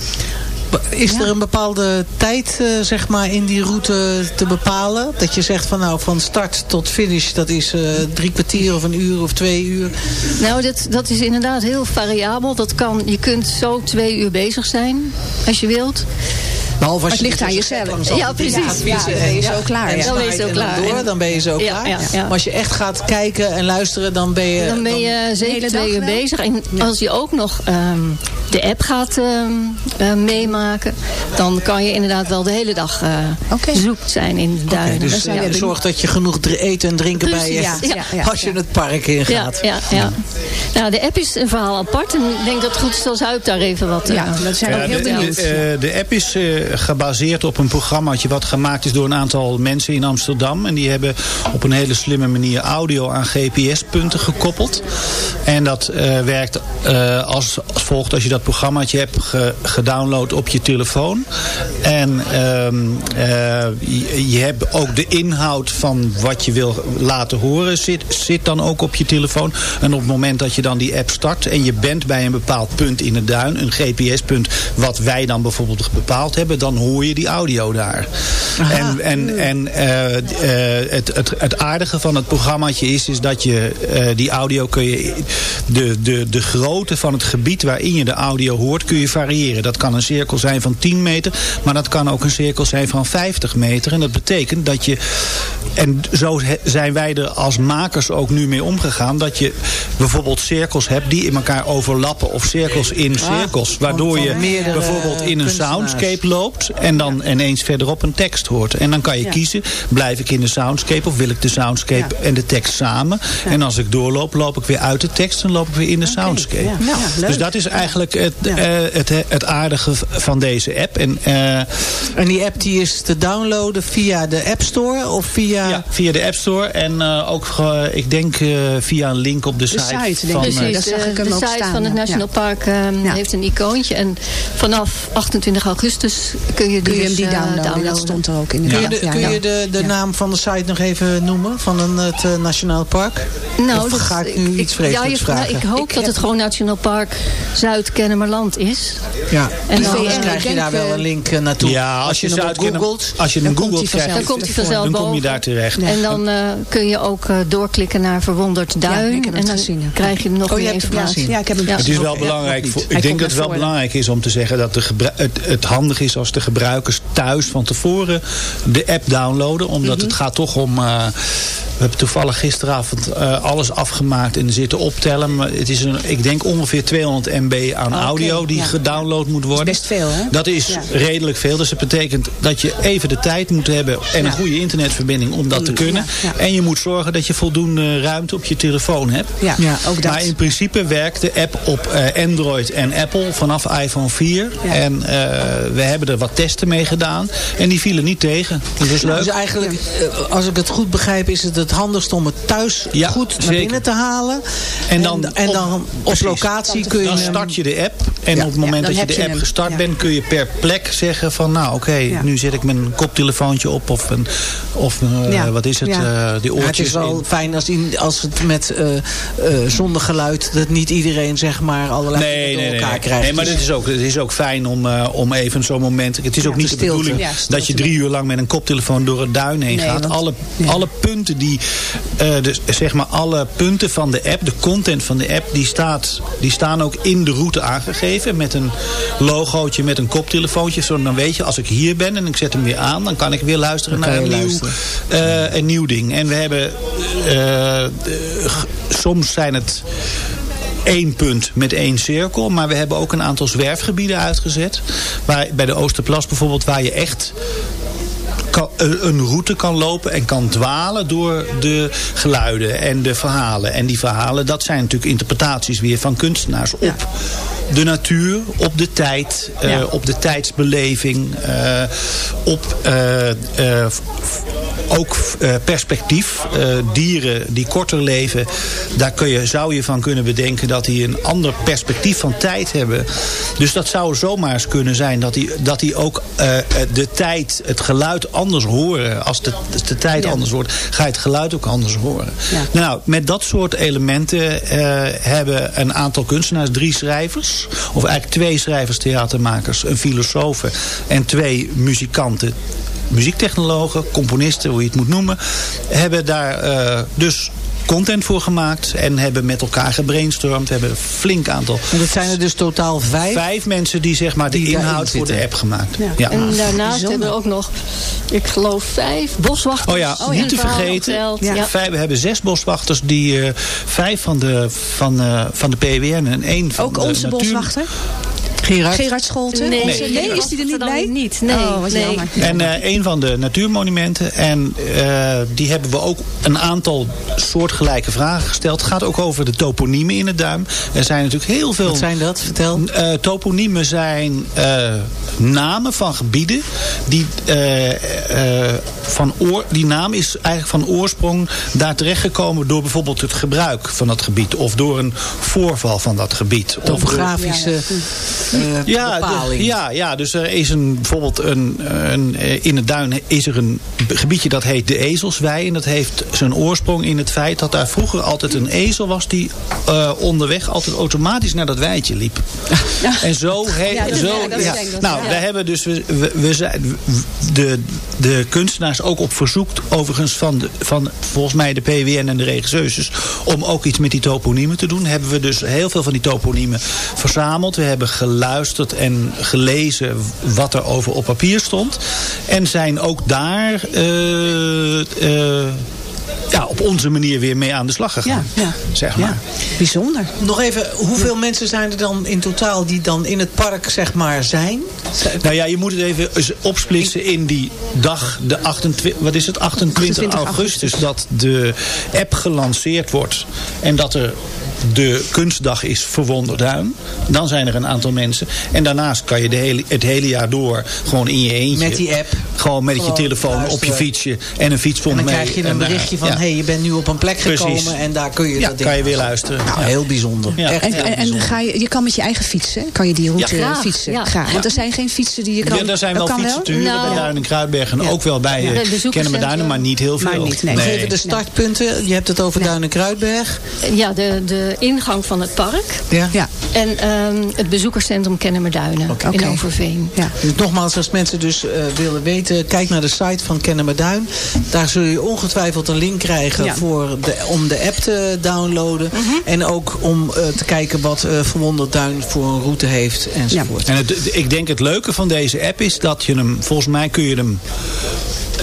Is er een bepaalde tijd zeg maar, in die route te bepalen? Dat je zegt van nou van start tot finish dat is drie kwartier of een uur of twee uur. Nou, dat, dat is inderdaad heel variabel. Dat kan, je kunt zo twee uur bezig zijn, als je wilt. Behalve als Het je ligt aan dus jezelf. langs Ja, precies. Ja, dan ben je zo klaar, En. Dan ben je zo klaar. door, dan ben je zo klaar. ja, ja. Maar als je echt gaat kijken en luisteren, dan ben je... Dan ben je zeker twee uur bezig. En als je ook nog ehm, de app gaat ehm, eh, meemaken... dan kan je inderdaad wel de hele dag eh Oké. zoekt zijn in de duinen. dus ja, ja, zorg dat je genoeg eten en drinken bij je hebt ja, ja, als je het park in ja, gaat. ja, ja. Nou, de app is een verhaal apart. En ik denk dat het goed is als Huip daar even wat... eh, Ja, dat zijn Ja, heel de, de, eh, de app is eh, gebaseerd op een programmaatje wat gemaakt is door een aantal mensen in Amsterdam. En die hebben op een hele slimme manier audio aan GPS-punten gekoppeld. En dat eh, werkt eh, als, als volgt. Als je dat programmaatje hebt ge- gedownload op je telefoon. En ehm, eh, je, je hebt ook de inhoud van wat je wil laten horen zit, zit dan ook op je telefoon. En op het moment dat je dan die app start en je bent bij een bepaald punt in het duin, een GPS-punt wat wij dan bijvoorbeeld bepaald hebben, hebben, dan hoor je die audio daar. En, en, en eh, eh, het, het, het aardige van het programmaatje is, is dat je eh, die audio kun je. De, de, de grootte van het gebied waarin je de audio hoort, kun je variëren. Dat kan een cirkel zijn van 10 meter, maar dat kan ook een cirkel zijn van 50 meter. En dat betekent dat je. En zo zijn wij er als makers ook nu mee omgegaan. Dat je bijvoorbeeld cirkels hebt die in elkaar overlappen. Of cirkels in cirkels. Waardoor van je bijvoorbeeld in een soundscape loopt. En dan ineens verderop een tekst hoort. En dan kan je Ja. kiezen. Blijf ik in de soundscape of wil ik de soundscape Ja. en de tekst samen. En als ik doorloop, loop ik weer uit de tekst. En loop ik weer in de soundscape. Dus dat is eigenlijk het, Ja. eh, het, het aardige van deze app. En, eh, En die app die is te downloaden via de App Store of via... ja, via de App Store. En eh, ook, ik denk, eh, via een link op de, De site, van, eh, Daar Precies, zag ik hem de ook site staan, van het. National Ja. Park ehm, Ja. heeft een icoontje. En vanaf 28 augustus kun je, Kun je dus, hem die eh, downloaden? Dat stond er ook in de Kun je, krant, de, ja. kun je de, de Ja. naam van de site nog even noemen? Van een, het eh, Nationaal Park? Nou, Of dat- ga ik nu iets vreselijks ja, je- vragen? nou, ik hoop Ik dat heb- het gewoon Nationaal Park Zuid-Kennemerland is. Ja. En dan, anders eh, krijg je daar wel een link naartoe. Ja, als, je, hem googelt. Als je hem googelt, Dan komt hij vanzelf dan kom je boven. daar terecht. En dan eh, kun je ook eh, doorklikken naar Verwonderd Duin. en dan krijg je nog Oh, meer informatie. Ja, ik heb hem. Het is wel belangrijk. ik denk dat het wel belangrijk is om te zeggen dat het handig is de gebruikers thuis van tevoren de app downloaden. Omdat Mhm. het gaat toch om. eh, we hebben toevallig gisteravond eh, alles afgemaakt en zitten optellen. Maar het is een, ik denk ongeveer 200 MB aan Oké, audio die ja. gedownload moet worden. best veel, hè? Dat is Ja. redelijk veel. Dus dat betekent dat je even de tijd moet hebben en een goede internetverbinding om dat te kunnen. Ja, ja. En je moet zorgen dat je voldoende ruimte op je telefoon hebt. Ja, ook dat. Maar in principe werkt de app op eh, Android en Apple vanaf iPhone 4. Ja. En eh, we hebben er wat testen mee gedaan. En die vielen niet tegen. Dus dat is leuk. Dus eigenlijk, eh, als ik het goed begrijp, is het het handigst om het thuis Ja, goed naar zeker. binnen te halen. En dan en, op- dan op, locatie kun je Dan start je de app. En Ja. op het moment dat je de app hem. gestart Ja. bent, kun je per plek zeggen van nou oké, Ja. nu zet ik mijn koptelefoontje op of, een, of eh, Ja. wat is het, Ja. eh, die Ja, het oortjes is wel in. fijn als, in, als het met eh, eh, zonder geluid... dat niet iedereen zeg maar allerlei dingen Nee, door nee, nee. elkaar nee. krijgt. Nee, maar Dus- het is ook, het is ook fijn om, eh, om even zo'n moment... Het is ook niet de stilte. bedoeling Ja, dat je drie uur lang met een koptelefoon door het duin heen Nee, gaat. want- alle, ja. alle punten die... eh, dus, zeg maar alle punten van de app, de content van de app... Die, staat, die staan ook in de route aangegeven. Met een logootje, met een koptelefoontje. Zo, dan weet je, als ik hier ben en ik zet hem weer aan... dan kan ik weer luisteren naar een je nieuw, luisteren. eh, een nieuw ding. En we hebben... eh, soms zijn het één punt met één cirkel. Maar we hebben ook een aantal zwerfgebieden uitgezet. Waar, bij de Oosterplas bijvoorbeeld, waar je echt kan, een route kan lopen en kan dwalen door de geluiden en de verhalen. En die verhalen, dat zijn natuurlijk interpretaties weer van kunstenaars op de natuur, op de tijd, eh, Ja. op de tijdsbeleving, eh, op eh, ook perspectief. Dieren die korter leven, daar kun je, zou je van kunnen bedenken dat die een ander perspectief van tijd hebben. Dus dat zou zomaar eens kunnen zijn dat die, dat die ook de tijd, het geluid anders horen. Als de, de tijd Ja. anders wordt, ga je het geluid ook anders horen. Ja. Nou, met dat soort elementen eh, hebben een aantal kunstenaars, drie schrijvers, of eigenlijk twee schrijvers, theatermakers, een filosoof en twee muzikanten, muziektechnologen, componisten, hoe je het moet noemen, hebben daar eh, dus content voor gemaakt en hebben met elkaar gebrainstormd, hebben een flink aantal. En dat zijn er dus totaal vijf. Vijf mensen die zeg maar de Die daarin inhoud voor de zitten. app gemaakt. Ja. Ja. En daarnaast bijzonder. hebben we ook nog, ik geloof vijf boswachters. Oh ja, die niet te vergeten. Ja. Vijf, we hebben zes boswachters, die eh, vijf van de, van, eh, van de PWN en één van Ook de onze natuur. boswachter? Gerard. Gerard Scholten? Nee, Onze- nee, is die er niet bij? Niet, nee. Oh, wat nee. jammer. En eh, een van de natuurmonumenten. En eh, die hebben we ook een aantal soortgelijke vragen gesteld. Het gaat ook over de toponiemen in het duim. Er zijn natuurlijk heel veel... Wat zijn dat? Vertel. Eh, toponiemen zijn eh, namen van gebieden die eh, eh, van oor, die naam is eigenlijk van oorsprong daar terechtgekomen door bijvoorbeeld het gebruik van dat gebied. Of door een voorval van dat gebied. Topografische eh, ja, bepaling. de- ja, ja, dus er is een, bijvoorbeeld een, een, eh, in het duin is er een gebiedje dat heet de Ezelswei. En dat heeft zijn oorsprong in het feit dat daar vroeger altijd een ezel was die eh, onderweg altijd automatisch naar dat weidje liep. En zo, he, Ja, zo ja, ja. nou, ja. daar hebben dus we, we, we zijn de, de kunstenaars ook op verzoek overigens van, de, van volgens mij de PWN en de regisseurs dus, om ook iets met die toponiemen te doen. Hebben we dus heel veel van die toponiemen verzameld. We hebben geluisterd en gelezen wat er over op papier stond. En zijn ook daar eh, eh, ja, op onze manier weer mee aan de slag gegaan. Ja, ja. Zeg maar. Bijzonder. Nog even, hoeveel mensen zijn er dan in totaal die dan in het park zeg maar zijn? Nou ja, je moet het even opsplitsen in die dag, de 28, wat is het, 28, 28 augustus, dat de app gelanceerd wordt. En dat er de kunstdag is Verwonderduin. Dan zijn er een aantal mensen. En daarnaast kan je de hele, het hele jaar door gewoon in je eentje. Met die app. Gewoon met je telefoon op je fietsje. En een fiets En vond dan mee. krijg je en een berichtje van, ja. Hey, je bent nu op een plek Precies. gekomen en daar kun je Ja, dat ding kan je weer luisteren. Nou, Ja. heel bijzonder. Ja. Echt En, heel en, bijzonder. ga je, je kan met je eigen fietsen, kan je die route Ja, graag. fietsen? Ja. Graag. Want er zijn geen fietsen die je kan... Ja, er zijn wel fietsen te huren Nou, bij Duin en Kruidberg. En ja. ook wel bij Ja. eh, Bij bezoekerscentrum. Kennemerduinen, maar niet heel veel. Maar niet, nee. Even de startpunten. Je hebt het over Duin en Kruidberg. Ja, de, de ingang van het park. Ja. Ja. En ehm, het bezoekerscentrum Kennemerduinen in Overveen. Ja. Dus nogmaals, als mensen dus eh, willen weten, kijk naar de site van Kennemerduin. Daar zul je ongetwijfeld een link krijgen Ja. voor de, om de app te downloaden. En ook om eh, te kijken wat eh Verwonderd Duin voor een route heeft enzovoort. En het, ik denk het leuke van deze app is dat je hem, volgens mij kun je hem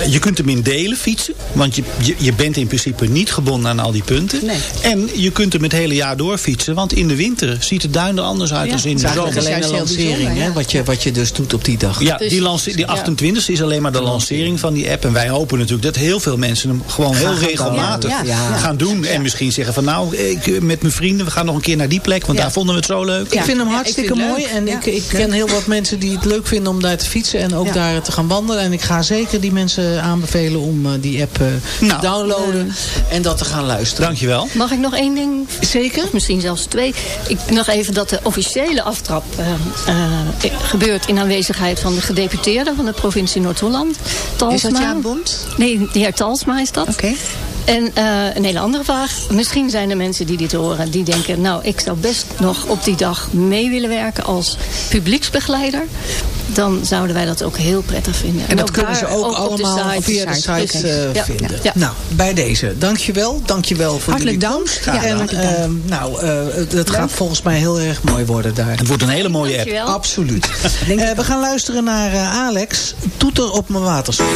je kunt hem in delen fietsen. Want je, je, je bent in principe niet gebonden aan al die punten. Nee. En je kunt hem het hele jaar door fietsen. Want in de winter ziet het duin er anders uit Ja, dan in Het de is zomer. alleen een juist heel lancering, hè, ja. wat, je, wat je dus doet op die dag. Ja, Dus- die, lance- die 28 is alleen maar de lancering van die app. En wij hopen natuurlijk dat heel veel mensen hem gewoon heel gaan regelmatig doen. Ja, ja. gaan doen. En misschien zeggen van nou, ik, eh, met mijn vrienden, we gaan nog een keer naar die plek. Want Ja. daar vonden we het zo leuk. Ik vind hem hartstikke vind het mooi. En Ja, ik, ik ken heel wat mensen die het leuk vinden om daar te fietsen. En ook Ja. daar te gaan wandelen. En ik ga zeker die mensen aanbevelen om eh, die app eh, Nou. te downloaden. En dat te gaan luisteren. Dankjewel. Mag ik nog één ding? Zeker. Of misschien zelfs twee. Ik, nog even dat de officiële aftrap eh, eh, gebeurt in aanwezigheid van de gedeputeerde van de provincie Noord-Holland. Talsma. Is dat Jaap Bond? Nee, de heer Talsma is dat. Oké. En eh, een hele andere vraag. Misschien zijn er mensen die dit horen. Die denken, nou ik zou best nog op die dag mee willen werken als publieksbegeleider. Dan zouden wij dat ook heel prettig vinden. En dat kunnen ze ook, de allemaal site. via de site eh, Ja. vinden. Ja. Nou, bij deze. Dankjewel. Dankjewel voor Hartelijk jullie dank. Ja, en hartelijk dank. ehm, nou, eh, het, gaat volgens mij heel erg mooi worden daar. Het wordt een hele mooie app. Absoluut. We gaan luisteren naar eh, Alex. Toeter op mijn waterstoel.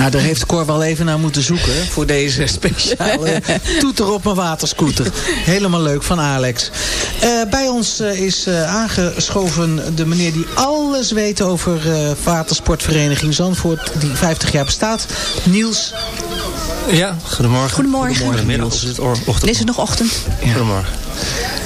Nou, daar heeft Cor wel even naar moeten zoeken voor deze speciale toeter op mijn waterscooter. Helemaal leuk van Alex. Eh, bij ons eh, is eh, aangeschoven de meneer die alles weet over watersportvereniging Zandvoort, die 50 jaar bestaat. Niels. Ja, goedemorgen. Goedemorgen. Goedemiddag. Is het ochtend? Is het nog ochtend? Goedemorgen.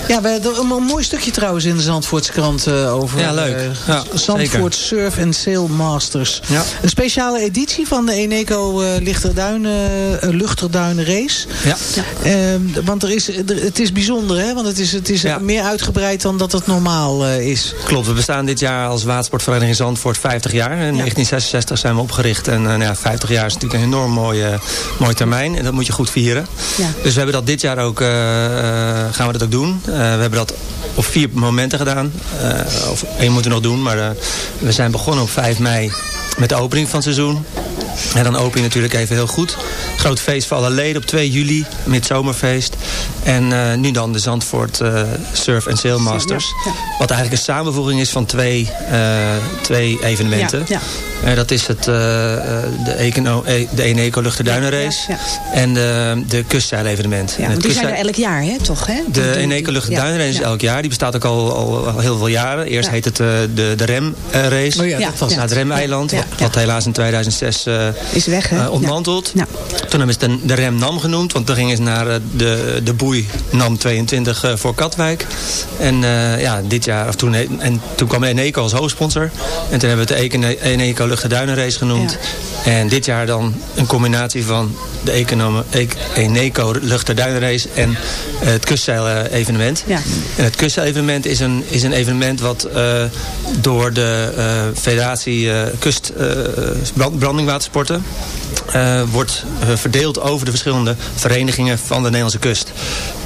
Ja, we hebben een, mooi stukje trouwens in de Zandvoortse krant eh, over Ja, leuk. eh, Ja, Zandvoort Surf and Sail Masters. Ja. Een speciale editie van de Eneco Lichterduinen, eh, Luchterduinen Race. Ja. Ehm, want er is, er- het is bijzonder, hè? Want het is, het is meer uitgebreid dan dat het normaal is. Klopt, we bestaan dit jaar als watersportvereniging Zandvoort 50 jaar. In 1966 zijn we opgericht en nou ja, 50 jaar is natuurlijk een enorm mooi, eh, mooi termijn. En dat moet je goed vieren. Ja. Dus we hebben dat dit jaar ook, gaan we dat ook doen. Eh, we hebben dat op vier momenten gedaan. Eh, of één moeten we nog doen, maar eh, we zijn begonnen op 5 mei met de opening van het seizoen. En dan open je natuurlijk even heel goed. Groot feest voor alle leden op 2 juli, midzomerfeest. En eh, nu dan de Zandvoort eh, Surf and Sail Masters. Ja, Wat eigenlijk een samenvoeging is van twee, eh, twee evenementen. Ja, Eh, dat is het, eh, eh, de, Econo, e- de Eneco Luchterduinenrace Ja, en de, de kustzeilevenement. Ja, En want het die zijn er elk jaar, hè, toch? Hè? de Eneco Luchterduinenrace is ja. elk jaar. Die bestaat ook al, al, al heel veel jaren. Eerst Ja. heet het eh, de, de Rem race. Oh ja, Ja, dat was ja. Naar het Remeiland. Ja, wat, ja. wat helaas in 2006 eh, Is weg, hè? eh, ontmanteld. Ja. Toen hebben ze de, de Rem Nam genoemd. Want dan gingen ze naar eh, de, de boei Nam 22 eh, voor Katwijk. En eh, ja, dit jaar, of toen, en toen kwam Eneco als hoofdsponsor. En toen hebben we het de Eneco Luchterduinenrace genoemd. En dit jaar dan een combinatie van de Econome- E- Eneco Luchterduinenrace en eh, het kustzeilevenement. Ja. En het kustzeilevenement is een, is een evenement wat eh, door de eh, Federatie eh, Kust eh, brand- Brandingwatersporten eh, wordt eh, verdeeld over de verschillende verenigingen van de Nederlandse kust.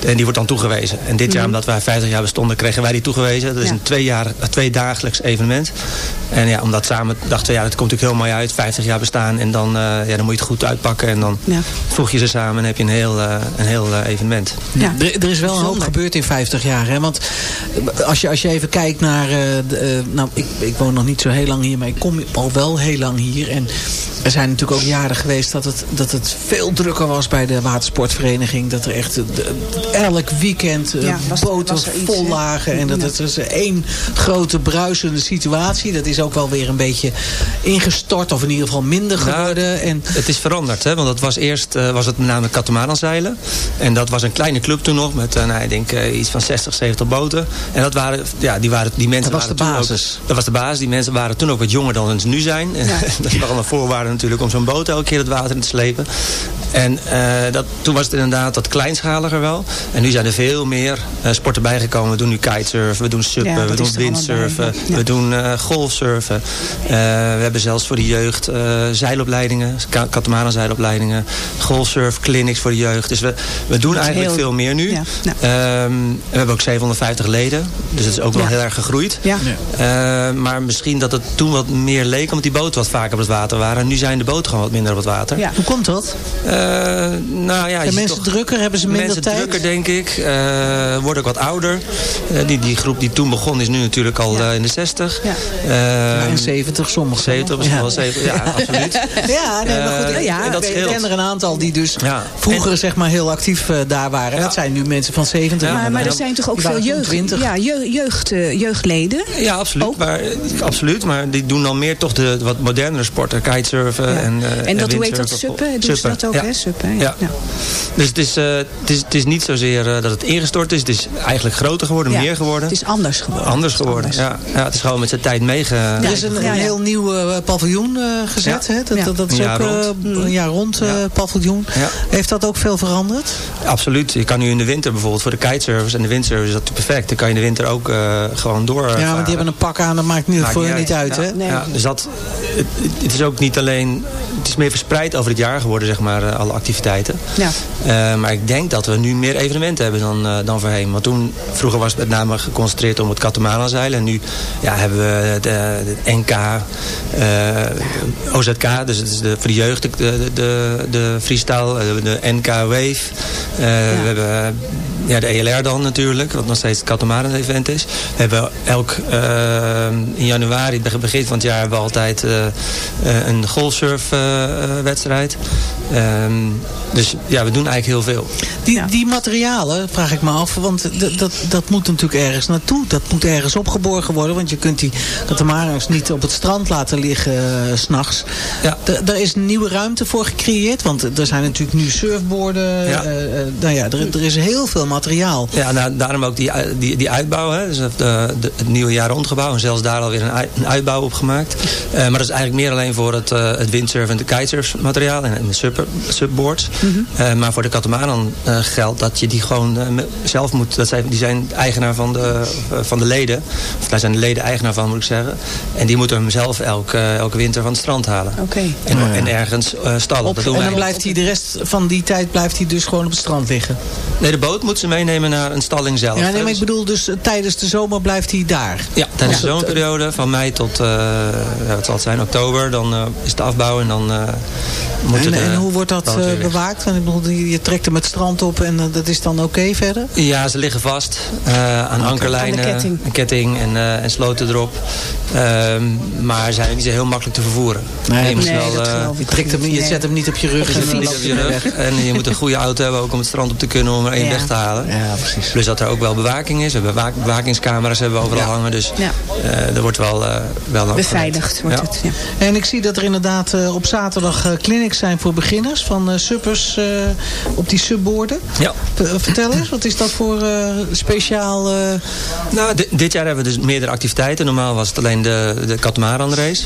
En die wordt dan toegewezen. En dit jaar, omdat wij 50 jaar bestonden, kregen wij die toegewezen. Dat is Ja. een twee jaar, een tweedagelijks evenement. En ja, omdat samen dachten we, ja, dat komt natuurlijk heel mooi uit. 50 jaar bestaan en dan, eh, ja, dan moet je het goed uitpakken. En dan Ja. voeg je ze samen en heb je een heel, een heel evenement. Ja. Er, er is wel een hoop gebeurd in 50 jaar. Hè? Want als je, als je even kijkt naar... de, nou, ik, ik woon nog niet zo heel lang hier, maar ik kom al wel heel lang hier. En er zijn natuurlijk ook jaren geweest dat het, dat het veel drukker was bij de watersportvereniging. Dat er echt de- elk weekend eh, Ja, was boten was iets, vol lagen. En dat Ja. het was één grote bruisende situatie. Dat is ook wel weer een beetje ingestort of in ieder geval minder Nou, geworden. En Het is veranderd, hè? want dat was eerst eh, was het met name katamaranzeilen. En dat was een kleine club toen nog, met eh, nou, ik denk iets van 60, 70 boten. En dat waren, ja, die, waren, die mensen Dat was waren de toen basis. Ook, dat was de basis. Die mensen waren toen ook wat jonger dan ze nu zijn. En dat is wel een voorwaarde natuurlijk om zo'n boot elke keer het water in te slepen. En eh, dat, toen was het inderdaad wat kleinschaliger wel. En nu zijn er veel meer eh, sporten bijgekomen. We doen nu kitesurfen, we doen suppen, Ja, we doen windsurfen, ja. we doen eh, golfsurfen. Eh, we hebben zelfs voor de jeugd eh, zeilopleidingen, ka- katamaranzeilopleidingen, golfsurf clinics voor de jeugd. Dus we, we doen eigenlijk heel- veel meer nu. Ja, ja. Ehm, we hebben ook 750 leden, dus dat is ook wel Ja. heel erg gegroeid. Ja. Eh, maar misschien dat het toen wat meer leek, omdat die boten wat vaker op het water waren. En nu zijn de boten gewoon wat minder op het water. Ja. Hoe komt dat? Eh, nou ja, Zijn mensen toch- drukker? Hebben ze minder mensen tijd? drukker, denk ik. Eh worden ook wat ouder. Eh, die, die groep die toen begon is nu natuurlijk al eh, in de 60. Ja. Eh, Ja, en 70 sommigen. 70, misschien Ja. wel 70. Ja, absoluut. Ja, nee, maar goed. Ja, en dat ik ken er een aantal die dus Ja. vroeger zeg maar heel actief daar waren. Ja. Dat zijn nu mensen van 70. Maar, maar er zijn toch ook veel jeugd, 20. ja, jeugd, jeugd, eh, jeugdleden? Ja, absoluut. Ook? Maar, absoluut. Maar die doen dan meer toch de wat modernere sporten. Kitesurfen Ja. en uh, En dat, hoe heet dat, suppen? Doen ze dat ook, ja. hè? Suppen, Ja. ja. Dus het is, eh, het, is, het is niet zozeer eh, dat het ingestort is. Het is eigenlijk groter geworden, Ja. meer geworden. Het is anders geworden. Anders Het is geworden, anders. ja. ja. Het is gewoon met zijn tijd meege... Er is een, Ja, een ja. heel nieuw eh, paviljoen eh, gezet. Ja. Hè? Dat, Ja. dat, dat is ook jaar eh, rond. een jaar rond eh, Ja. paviljoen. Ja. Heeft dat ook veel veranderd? Absoluut. Je kan nu in de winter bijvoorbeeld voor de kitesurfers en de windsurfers is dat natuurlijk perfect. Dan kan je in de winter ook eh, gewoon door. ja, want die hebben een pak aan. Dat maakt nu Maakt voor hen niet uit. Ja, hè? Nee. ja, dus dat, het, het is ook niet alleen, het is meer verspreid over het jaar geworden, zeg maar, eh, alle activiteiten. Ja. Eh, maar ik denk dat we nu meer evenementen hebben dan, eh, dan voorheen. Want toen, vroeger was het met name geconcentreerd om het Katamaranzeilen. En nu ja, hebben we de, de NK, OZK, dus het is de, voor de jeugd, de, de, de, de freestyle, de NK Wave. We hebben ja, de ELR dan natuurlijk, wat nog steeds het Katamaran event is. We hebben elk, in januari, be- begin van het jaar, hebben we altijd een golfsurf wedstrijd. Ehm, dus ja, we doen eigenlijk heel veel. Die, die materialen, vraag ik me af, want dat, dat moet natuurlijk ergens naartoe. Dat moet ergens opgeborgen worden, want je kunt die katamarans niet op het strand laten liggen eh, s s'nachts. Ja. Daar is een nieuwe ruimte voor gecreëerd, want er zijn natuurlijk nu surfboarden. Ja. eh, eh, nou ja, er, er is heel veel materiaal. Ja, nou, daarom ook die, die, die uitbouw. Hè? Dus de, het nieuwe jaar rondgebouw. En zelfs daar alweer een, een uitbouw op gemaakt. Eh, maar dat is eigenlijk meer alleen voor het, eh, het windsurf en de kitesurf materiaal. En, en de sub, subboards. Eh, maar voor de katamaran eh, geldt dat je die gewoon eh, zelf moet. Dat zijn, die zijn eigenaar van de, van de leden. Of daar zijn de leden eigenaar van moet ik zeggen. En die moeten hem zelf elke, elke winter van het strand halen. Oké. En, en ergens eh, stallen. dat doen En wij. dan blijft hij de rest van die tijd blijft hij dus gewoon op het strand liggen. Nee, de boot moeten ze meenemen naar een stalling zelf. Ja, nee, maar ik bedoel dus tijdens de zomer blijft hij daar. Ja, tijdens de het, zomerperiode van mei tot, eh, ja, wat zal het zijn, oktober. Dan eh, is de afbouw en dan uh, moet En, het... en hoe wordt dat eh, bewaakt? Want ik bedoel, je trekt hem het strand op en eh, dat is dan oké verder? Ja, ze liggen vast eh, aan ankerlijnen, Aan ketting. een ketting en, eh, en sloten erop. Ehm, maar zijn niet zo heel makkelijk te vervoeren. Nee, je moet nee, wel, eh, Je, trekt hem, je zet hem niet op je rug je dan niet op je rug. En je moet een goede auto hebben ook om het strand op te kunnen om er één Ja. weg te halen. Ja, precies. Plus dat er ook wel bewaking is. We hebben bewakingscamera's hebben we overal Ja. hangen. Dus Ja. eh, er wordt wel, eh wel Beveiligd wordt Ja. het. Ja. En ik zie dat er inderdaad eh, op zaterdag eh, clinics zijn voor beginners van eh, suppers eh, op die subborden. Ja. Vertel eens, wat is dat voor eh, speciaal... eh, Nou, di- dit jaar hebben we dus meerdere activiteiten. Normaal was het alleen de, de Katamaran race.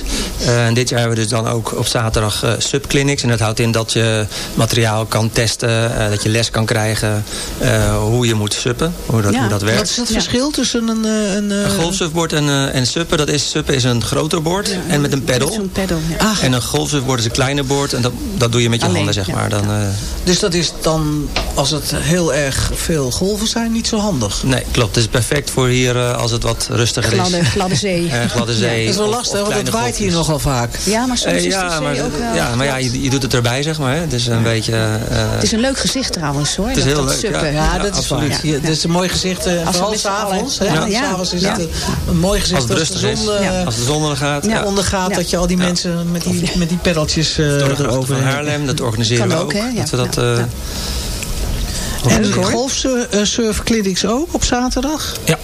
Eh, en dit jaar hebben we dus dan ook op zaterdag eh, subclinics. En dat houdt in dat je materiaal kan testen. eh, dat je les kan krijgen eh, hoe je moet suppen. Hoe dat, Ja. hoe dat werkt. wat is het Ja. verschil tussen een... eh, een, eh, Een golfsurfboard en, eh, en suppen, dat is, suppen is een groter board en met een pedal, ja. Ah, En een golfsurfboard is een kleiner en dat, dat doe je met je Alleen, handen, zeg ja. maar. Dan, eh, dus dat is dan, als het heel erg veel golven zijn, niet zo handig. nee, klopt. Het is perfect voor hier eh, als het wat rustiger Gladde, is. gladde zee. Eh, gladde zee. Dat is wel lastig, want het waait hier nogal vaak. Ja, maar soms Eh, is de ja, zee maar, ook wel ja, maar ja, je, je doet het erbij, zeg maar. Hè. Het is een beetje... eh, Het is een leuk gezicht trouwens hoor. Het is dat, heel dat leuk, suppen. Ja, dat is absoluut. waar. Je- Dat is een mooi gezicht, eh, vooral s'avonds. hè. Ja, ja. S'avonds is het een, mooi gezicht als het als de rustig zon eh. Als de zon ondergaat. Ja. ondergaat. Ja. Dat je al die Ja. mensen met die, met die peddeltjes eh Door de erover van Haarlem, dat organiseren Kan we ook? Ja. Dat we dat, Ja. eh, Ja. En hoor. golfsurfclinics ook op zaterdag? ja.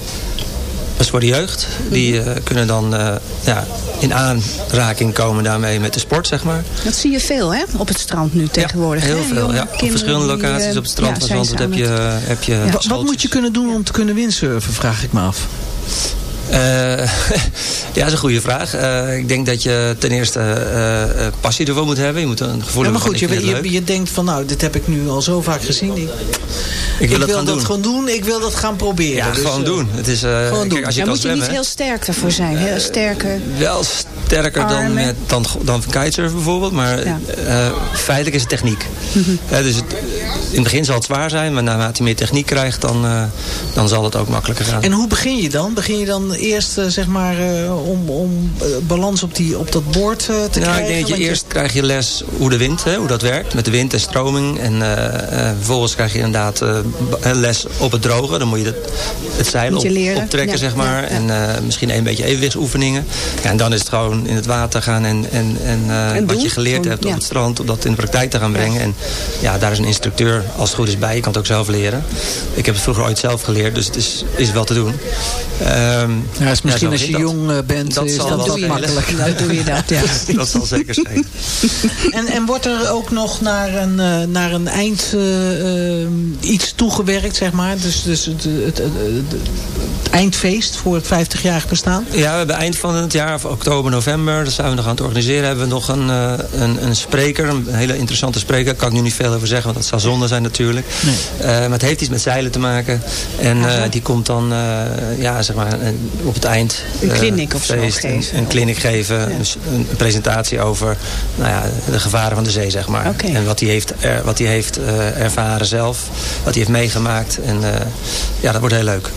Dat is voor de jeugd. Die eh, kunnen dan eh, ja, in aanraking komen daarmee met de sport, zeg maar. Dat zie je veel hè, op het strand nu tegenwoordig. heel hè? veel. Ja. Op verschillende die, locaties eh, op het strand. ja, heb je, heb je Ja. Wa- Wat moet je kunnen doen om te kunnen windsurfen, vraag ik me af. Eh, ja, dat is een goede vraag. Eh, ik denk dat je ten eerste eh, eh, passie ervoor moet hebben. Je moet een gevoel Ja, maar hebben goed, ik je, je, je denkt van nou, dit heb ik nu al zo vaak gezien. Ik, Ik wil gaan dat doen. gewoon doen, ik wil dat gaan proberen. Ja, Dus, gewoon doen. Het is, eh, Gewoon kijk, doen. Als je kan moet je niet heel sterk daarvoor zijn. Heel sterker. Wel sterker dan, Armen. dan, dan kitesurfen bijvoorbeeld. Maar Ja. eh, feitelijk is het techniek. Hè, dus het, in het begin zal het zwaar zijn, maar naarmate je meer techniek krijgt, dan, eh, dan zal het ook makkelijker gaan. En hoe begin je dan? Begin je dan eerst eh, zeg maar eh, om, om balans op, die, op dat boord eh, te nou, krijgen? ik denk dat je Want eerst krijg je les hoe de wind, hè, hoe dat werkt. Met de wind en stroming. En eh, eh, vervolgens krijg je inderdaad eh, les op het droge. Dan moet je het, het zeil op, optrekken, Ja, zeg maar. ja, ja. En eh, misschien een beetje evenwichtsoefeningen. Ja, en dan is het gewoon in het water gaan en, en, en, eh, En wat doen. je geleerd hebt op het strand. Om dat in de praktijk te gaan brengen. En ja, daar is een instructeur als het goed is bij. Je kan het ook zelf leren. Ik heb het vroeger ooit zelf geleerd, dus het is, is wel te doen. Ehm, Ja, is misschien als je dat. jong eh, bent, Dat is zal dat wel makkelijk. Nou, doe je dat, ja. dat zal zeker zijn. En, en wordt er ook nog naar een, eh, naar een eind eh, eh, iets toegewerkt, zeg maar? Dus, dus het, het, het, het- eindfeest voor het 50-jarig bestaan? Ja, we hebben eind van het jaar, of oktober, november, dat zijn we nog aan het organiseren, hebben we nog een, eh, een, een spreker, een hele interessante spreker. Daar kan ik nu niet veel over zeggen, want dat zou zonde zijn natuurlijk. Nee. Eh, maar het heeft iets met zeilen te maken. En eh, die komt dan, ja, zeg maar, op het eind... Een clinic of zo geven. Een, clinic geven, een, presentatie over nou ja, de gevaren van de zee, zeg maar. En wat hij heeft, er, wat hij heeft ervaren zelf, wat hij heeft meegemaakt. En ja, dat wordt heel leuk.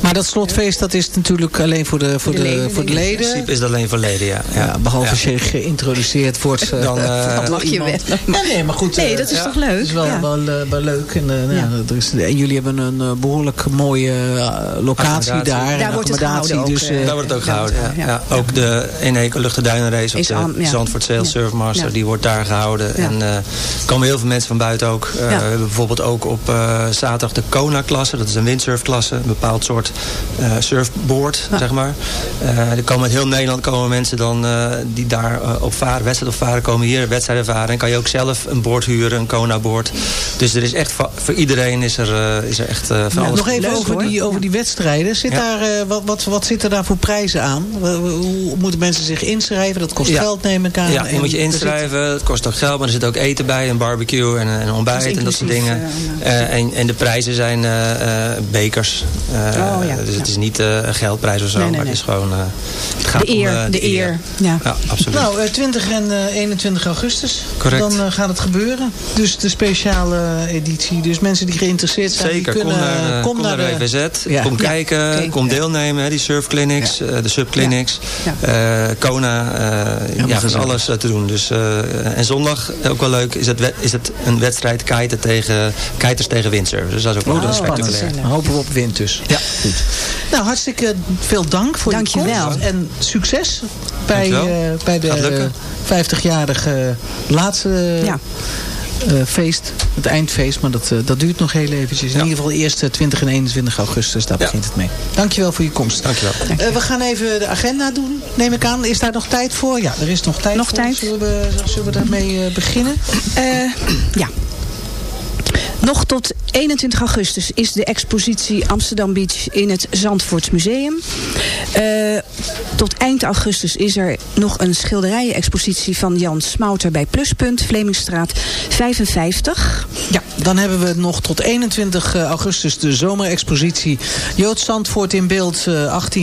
Maar dat slotfeest dat is natuurlijk alleen voor de, voor De de, leden, voor de In leden. principe is dat alleen voor leden, ja. Ja, behalve Ja. als je geïntroduceerd wordt. eh, Dan, eh, door mag je iemand. wel. Ja, nee, maar goed. Nee, eh, dat is ja, toch leuk? Het is wel, Ja. wel, eh, wel leuk. En, eh, Ja. er is, en jullie hebben een eh, behoorlijk mooie eh, locatie daar. Daar en wordt het gehouden ook, dus, eh, eh, Daar wordt het ook gehouden. Ja. ja. Ja. Ook de Eneco Luchtgeduinenrace op Is de aan-. Zandvoort Sail Ja. Surfmaster. Ja. Die wordt daar gehouden. Ja. En eh, er komen heel veel mensen van buiten ook. Eh, Ja. We hebben bijvoorbeeld ook op eh, zaterdag de Kona-klasse. Dat is een windsurfklasse. Een bepaald soort eh, surfboard, zeg maar. Eh, er komen uit heel Nederland komen mensen dan eh, die daar op varen, wedstrijd op varen, komen hier wedstrijden varen. En kan je ook zelf een boord huren, een Kona-boord. Dus er is echt voor, iedereen is er, is er echt van alles. nog even over, die, over die wedstrijden. Zit Ja. daar, wat, wat, wat zitten daar voor prijzen aan? Hoe moeten mensen zich inschrijven? Dat kost Ja. geld neem ik aan. Ja, je moet je inschrijven. Het kost ook geld, maar er zit ook eten bij. Een barbecue en een ontbijt en dat soort dingen. en, en de prijzen zijn bekers. Oh, ja. Dus het is niet eh, een geldprijs of zo, Nee, nee, maar nee. het is gewoon... eh, het gaat De eer, om, eh, de eer. Ja. Ja, absoluut. Nou, eh, 20 en eh, 21 augustus. Correct. Dan eh, gaat het gebeuren. Dus de speciale editie. Dus mensen die geïnteresseerd zijn, Zeker, die kom kunnen... naar, eh, kom kom naar de WVZ, Ja. kom Ja, kijken, kom Ja. deelnemen. Hè, die surfclinics, eh, de subclinics, Ja. eh, Kona, eh, ja, van gezellig. alles eh, te doen. Dus, eh, en zondag, ook wel leuk, is het, is het een wedstrijd kiten tegen, kiters tegen windsurfers. Dus dat is ook Oh, wel dat is spannend. spectaculair. Dan hopen we op wind dus. Ja, goed. Nou, hartstikke veel dank voor Dank je je komst. En succes bij, eh, bij de lukken. 50-jarige laatste Ja. eh, feest. Het eindfeest, maar dat, eh, dat duurt nog heel eventjes. In Ja. ieder geval eerst eh, 20 en 21 augustus, daar Ja. begint het mee. Dankjewel voor je komst. Dankjewel. Eh, we gaan even de agenda doen, neem ik aan. Is daar nog tijd voor? Ja, er is nog tijd Nog voor. tijd. Zullen we, zullen we daarmee beginnen? Eh, ja. Nog tot 21 augustus is de expositie Amsterdam Beach in het Zandvoorts Museum. Eh, tot eind augustus is er nog een schilderijen-expositie van Jan Smouter bij Pluspunt, Vlemingstraat 55. Ja, dan hebben we nog tot 21 augustus de zomerexpositie Joods Zandvoort in beeld eh, 1881-1951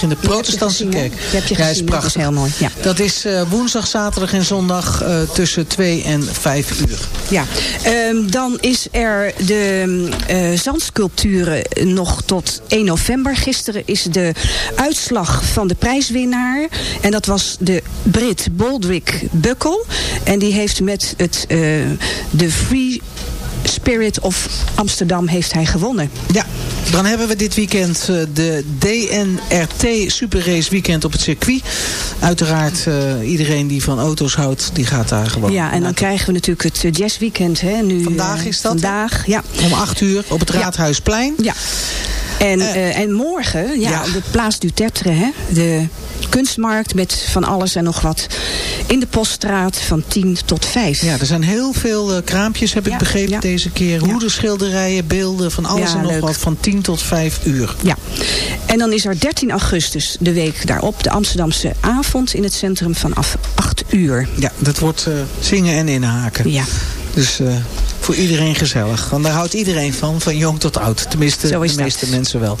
in de protestantse gezien, kerk. Heb je Ja, gezien, dat is heel mooi, ja. Dat is eh, woensdag, zaterdag en zondag eh, tussen 2 en 5 uur. Ja, ehm, dan is er de eh, zandsculpturen nog tot 1 november. Gisteren is de uitslag van de prijswinnaar. En dat was de Brit Baldrick Buckle. En die heeft met het, eh, de Free Spirit of Amsterdam heeft hij gewonnen. Ja, dan hebben we dit weekend eh, de DNRT Super Race Weekend op het circuit. Uiteraard, eh, iedereen die van auto's houdt, die gaat daar gewoon Ja, en dan naartoe. krijgen we natuurlijk het eh, jazzweekend. Hè, nu, Vandaag is dat? Vandaag, ja. Om 8 uur op het. Raadhuisplein. Ja. En, en morgen, ja, ja. de Place du Tertre, hè, de kunstmarkt met van alles en nog wat. In de Poststraat van 10 tot 5. Ja, er zijn heel veel eh, kraampjes, heb ik begrepen ja. deze keer. Hoederschilderijen, beelden, van alles en nog leuk. wat. Van 10 tot 5 uur. Ja. En dan is er 13 augustus, de week daarop, de Amsterdamse avond in het centrum vanaf 8 uur. Ja, dat wordt eh, zingen en inhaken. Ja. Dus eh, voor iedereen gezellig. Want daar houdt iedereen van, van jong tot oud. Tenminste, de dat. meeste mensen wel.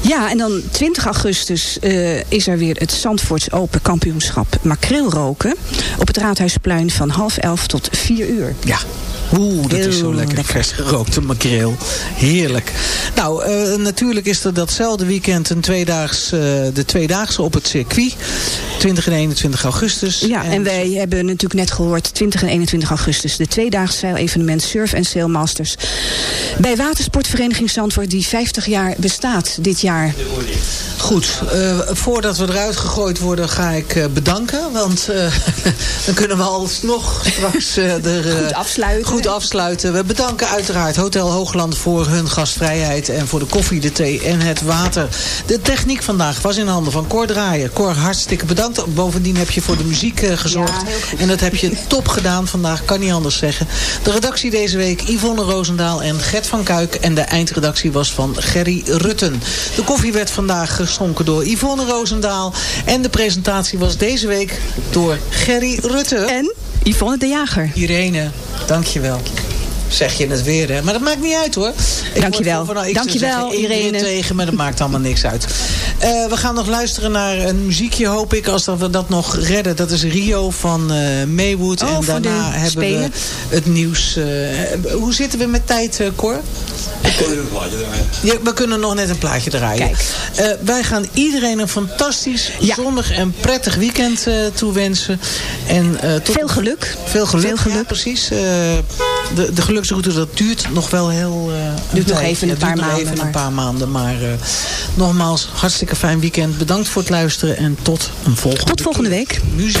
Ja, en dan 20 augustus eh, is er weer het Zandvoorts Open Kampioenschap makreelroken. Op het Raadhuisplein van half elf tot vier uur. Ja. Oeh, dat is zo lekker. Vers gerookte makreel. Heerlijk. Nou, eh, natuurlijk is er datzelfde weekend een tweedaags, eh, de tweedaagse op het circuit. 20 en 21 augustus. Ja, en wij hebben natuurlijk net gehoord 20 en 21 augustus de tweedaags zeilevenement Surf en Sail Masters. Bij Watersportvereniging Zandvoort die 50 jaar bestaat dit jaar. Goed, eh, voordat we eruit gegooid worden ga ik bedanken. Want dan kunnen we alsnog straks er, Goed afsluiten. goed afsluiten. We bedanken uiteraard Hotel Hoogland voor hun gastvrijheid. En voor de koffie, de thee en het water. De techniek vandaag was in handen van Cor Draaien. Cor, hartstikke bedankt. Bovendien heb je voor de muziek eh, gezorgd. Ja, en dat heb je top gedaan vandaag, kan niet anders zeggen. De redactie deze week Yvonne Roosendaal en Gert van Kuik. En de eindredactie was van Gerry Rutten. De koffie werd vandaag geschonken door Yvonne Roosendaal. En de presentatie was deze week door Gerry Rutten. En Yvonne de Jager. Irene, dankjewel. Danville. Zeg je het weer, hè? Maar dat maakt niet uit, hoor. Ik Dankjewel. word van- nou, ik Dankjewel, Irene. tegen, maar dat maakt allemaal niks uit. Eh, we gaan nog luisteren naar een muziekje, hoop ik, als dat we dat nog redden. Dat is Rio van eh Maywood. Oh, en daarna hebben Spelen. we het nieuws. eh, hoe zitten we met tijd, eh, Cor? Ja, we kunnen nog net een plaatje draaien. Kijk. Eh, wij gaan iedereen een fantastisch, Ja. zonnig en prettig weekend eh, toewensen. En, eh, tot Veel geluk. veel geluk, Veel geluk. ja, precies. De, de geluksroute, dat duurt nog wel heel... een Duurt nog even een Ja, paar maanden, even maar- een paar maanden. Maar eh, nogmaals, hartstikke fijn weekend. Bedankt voor het luisteren en tot een volgende Tot volgende week. Muziek.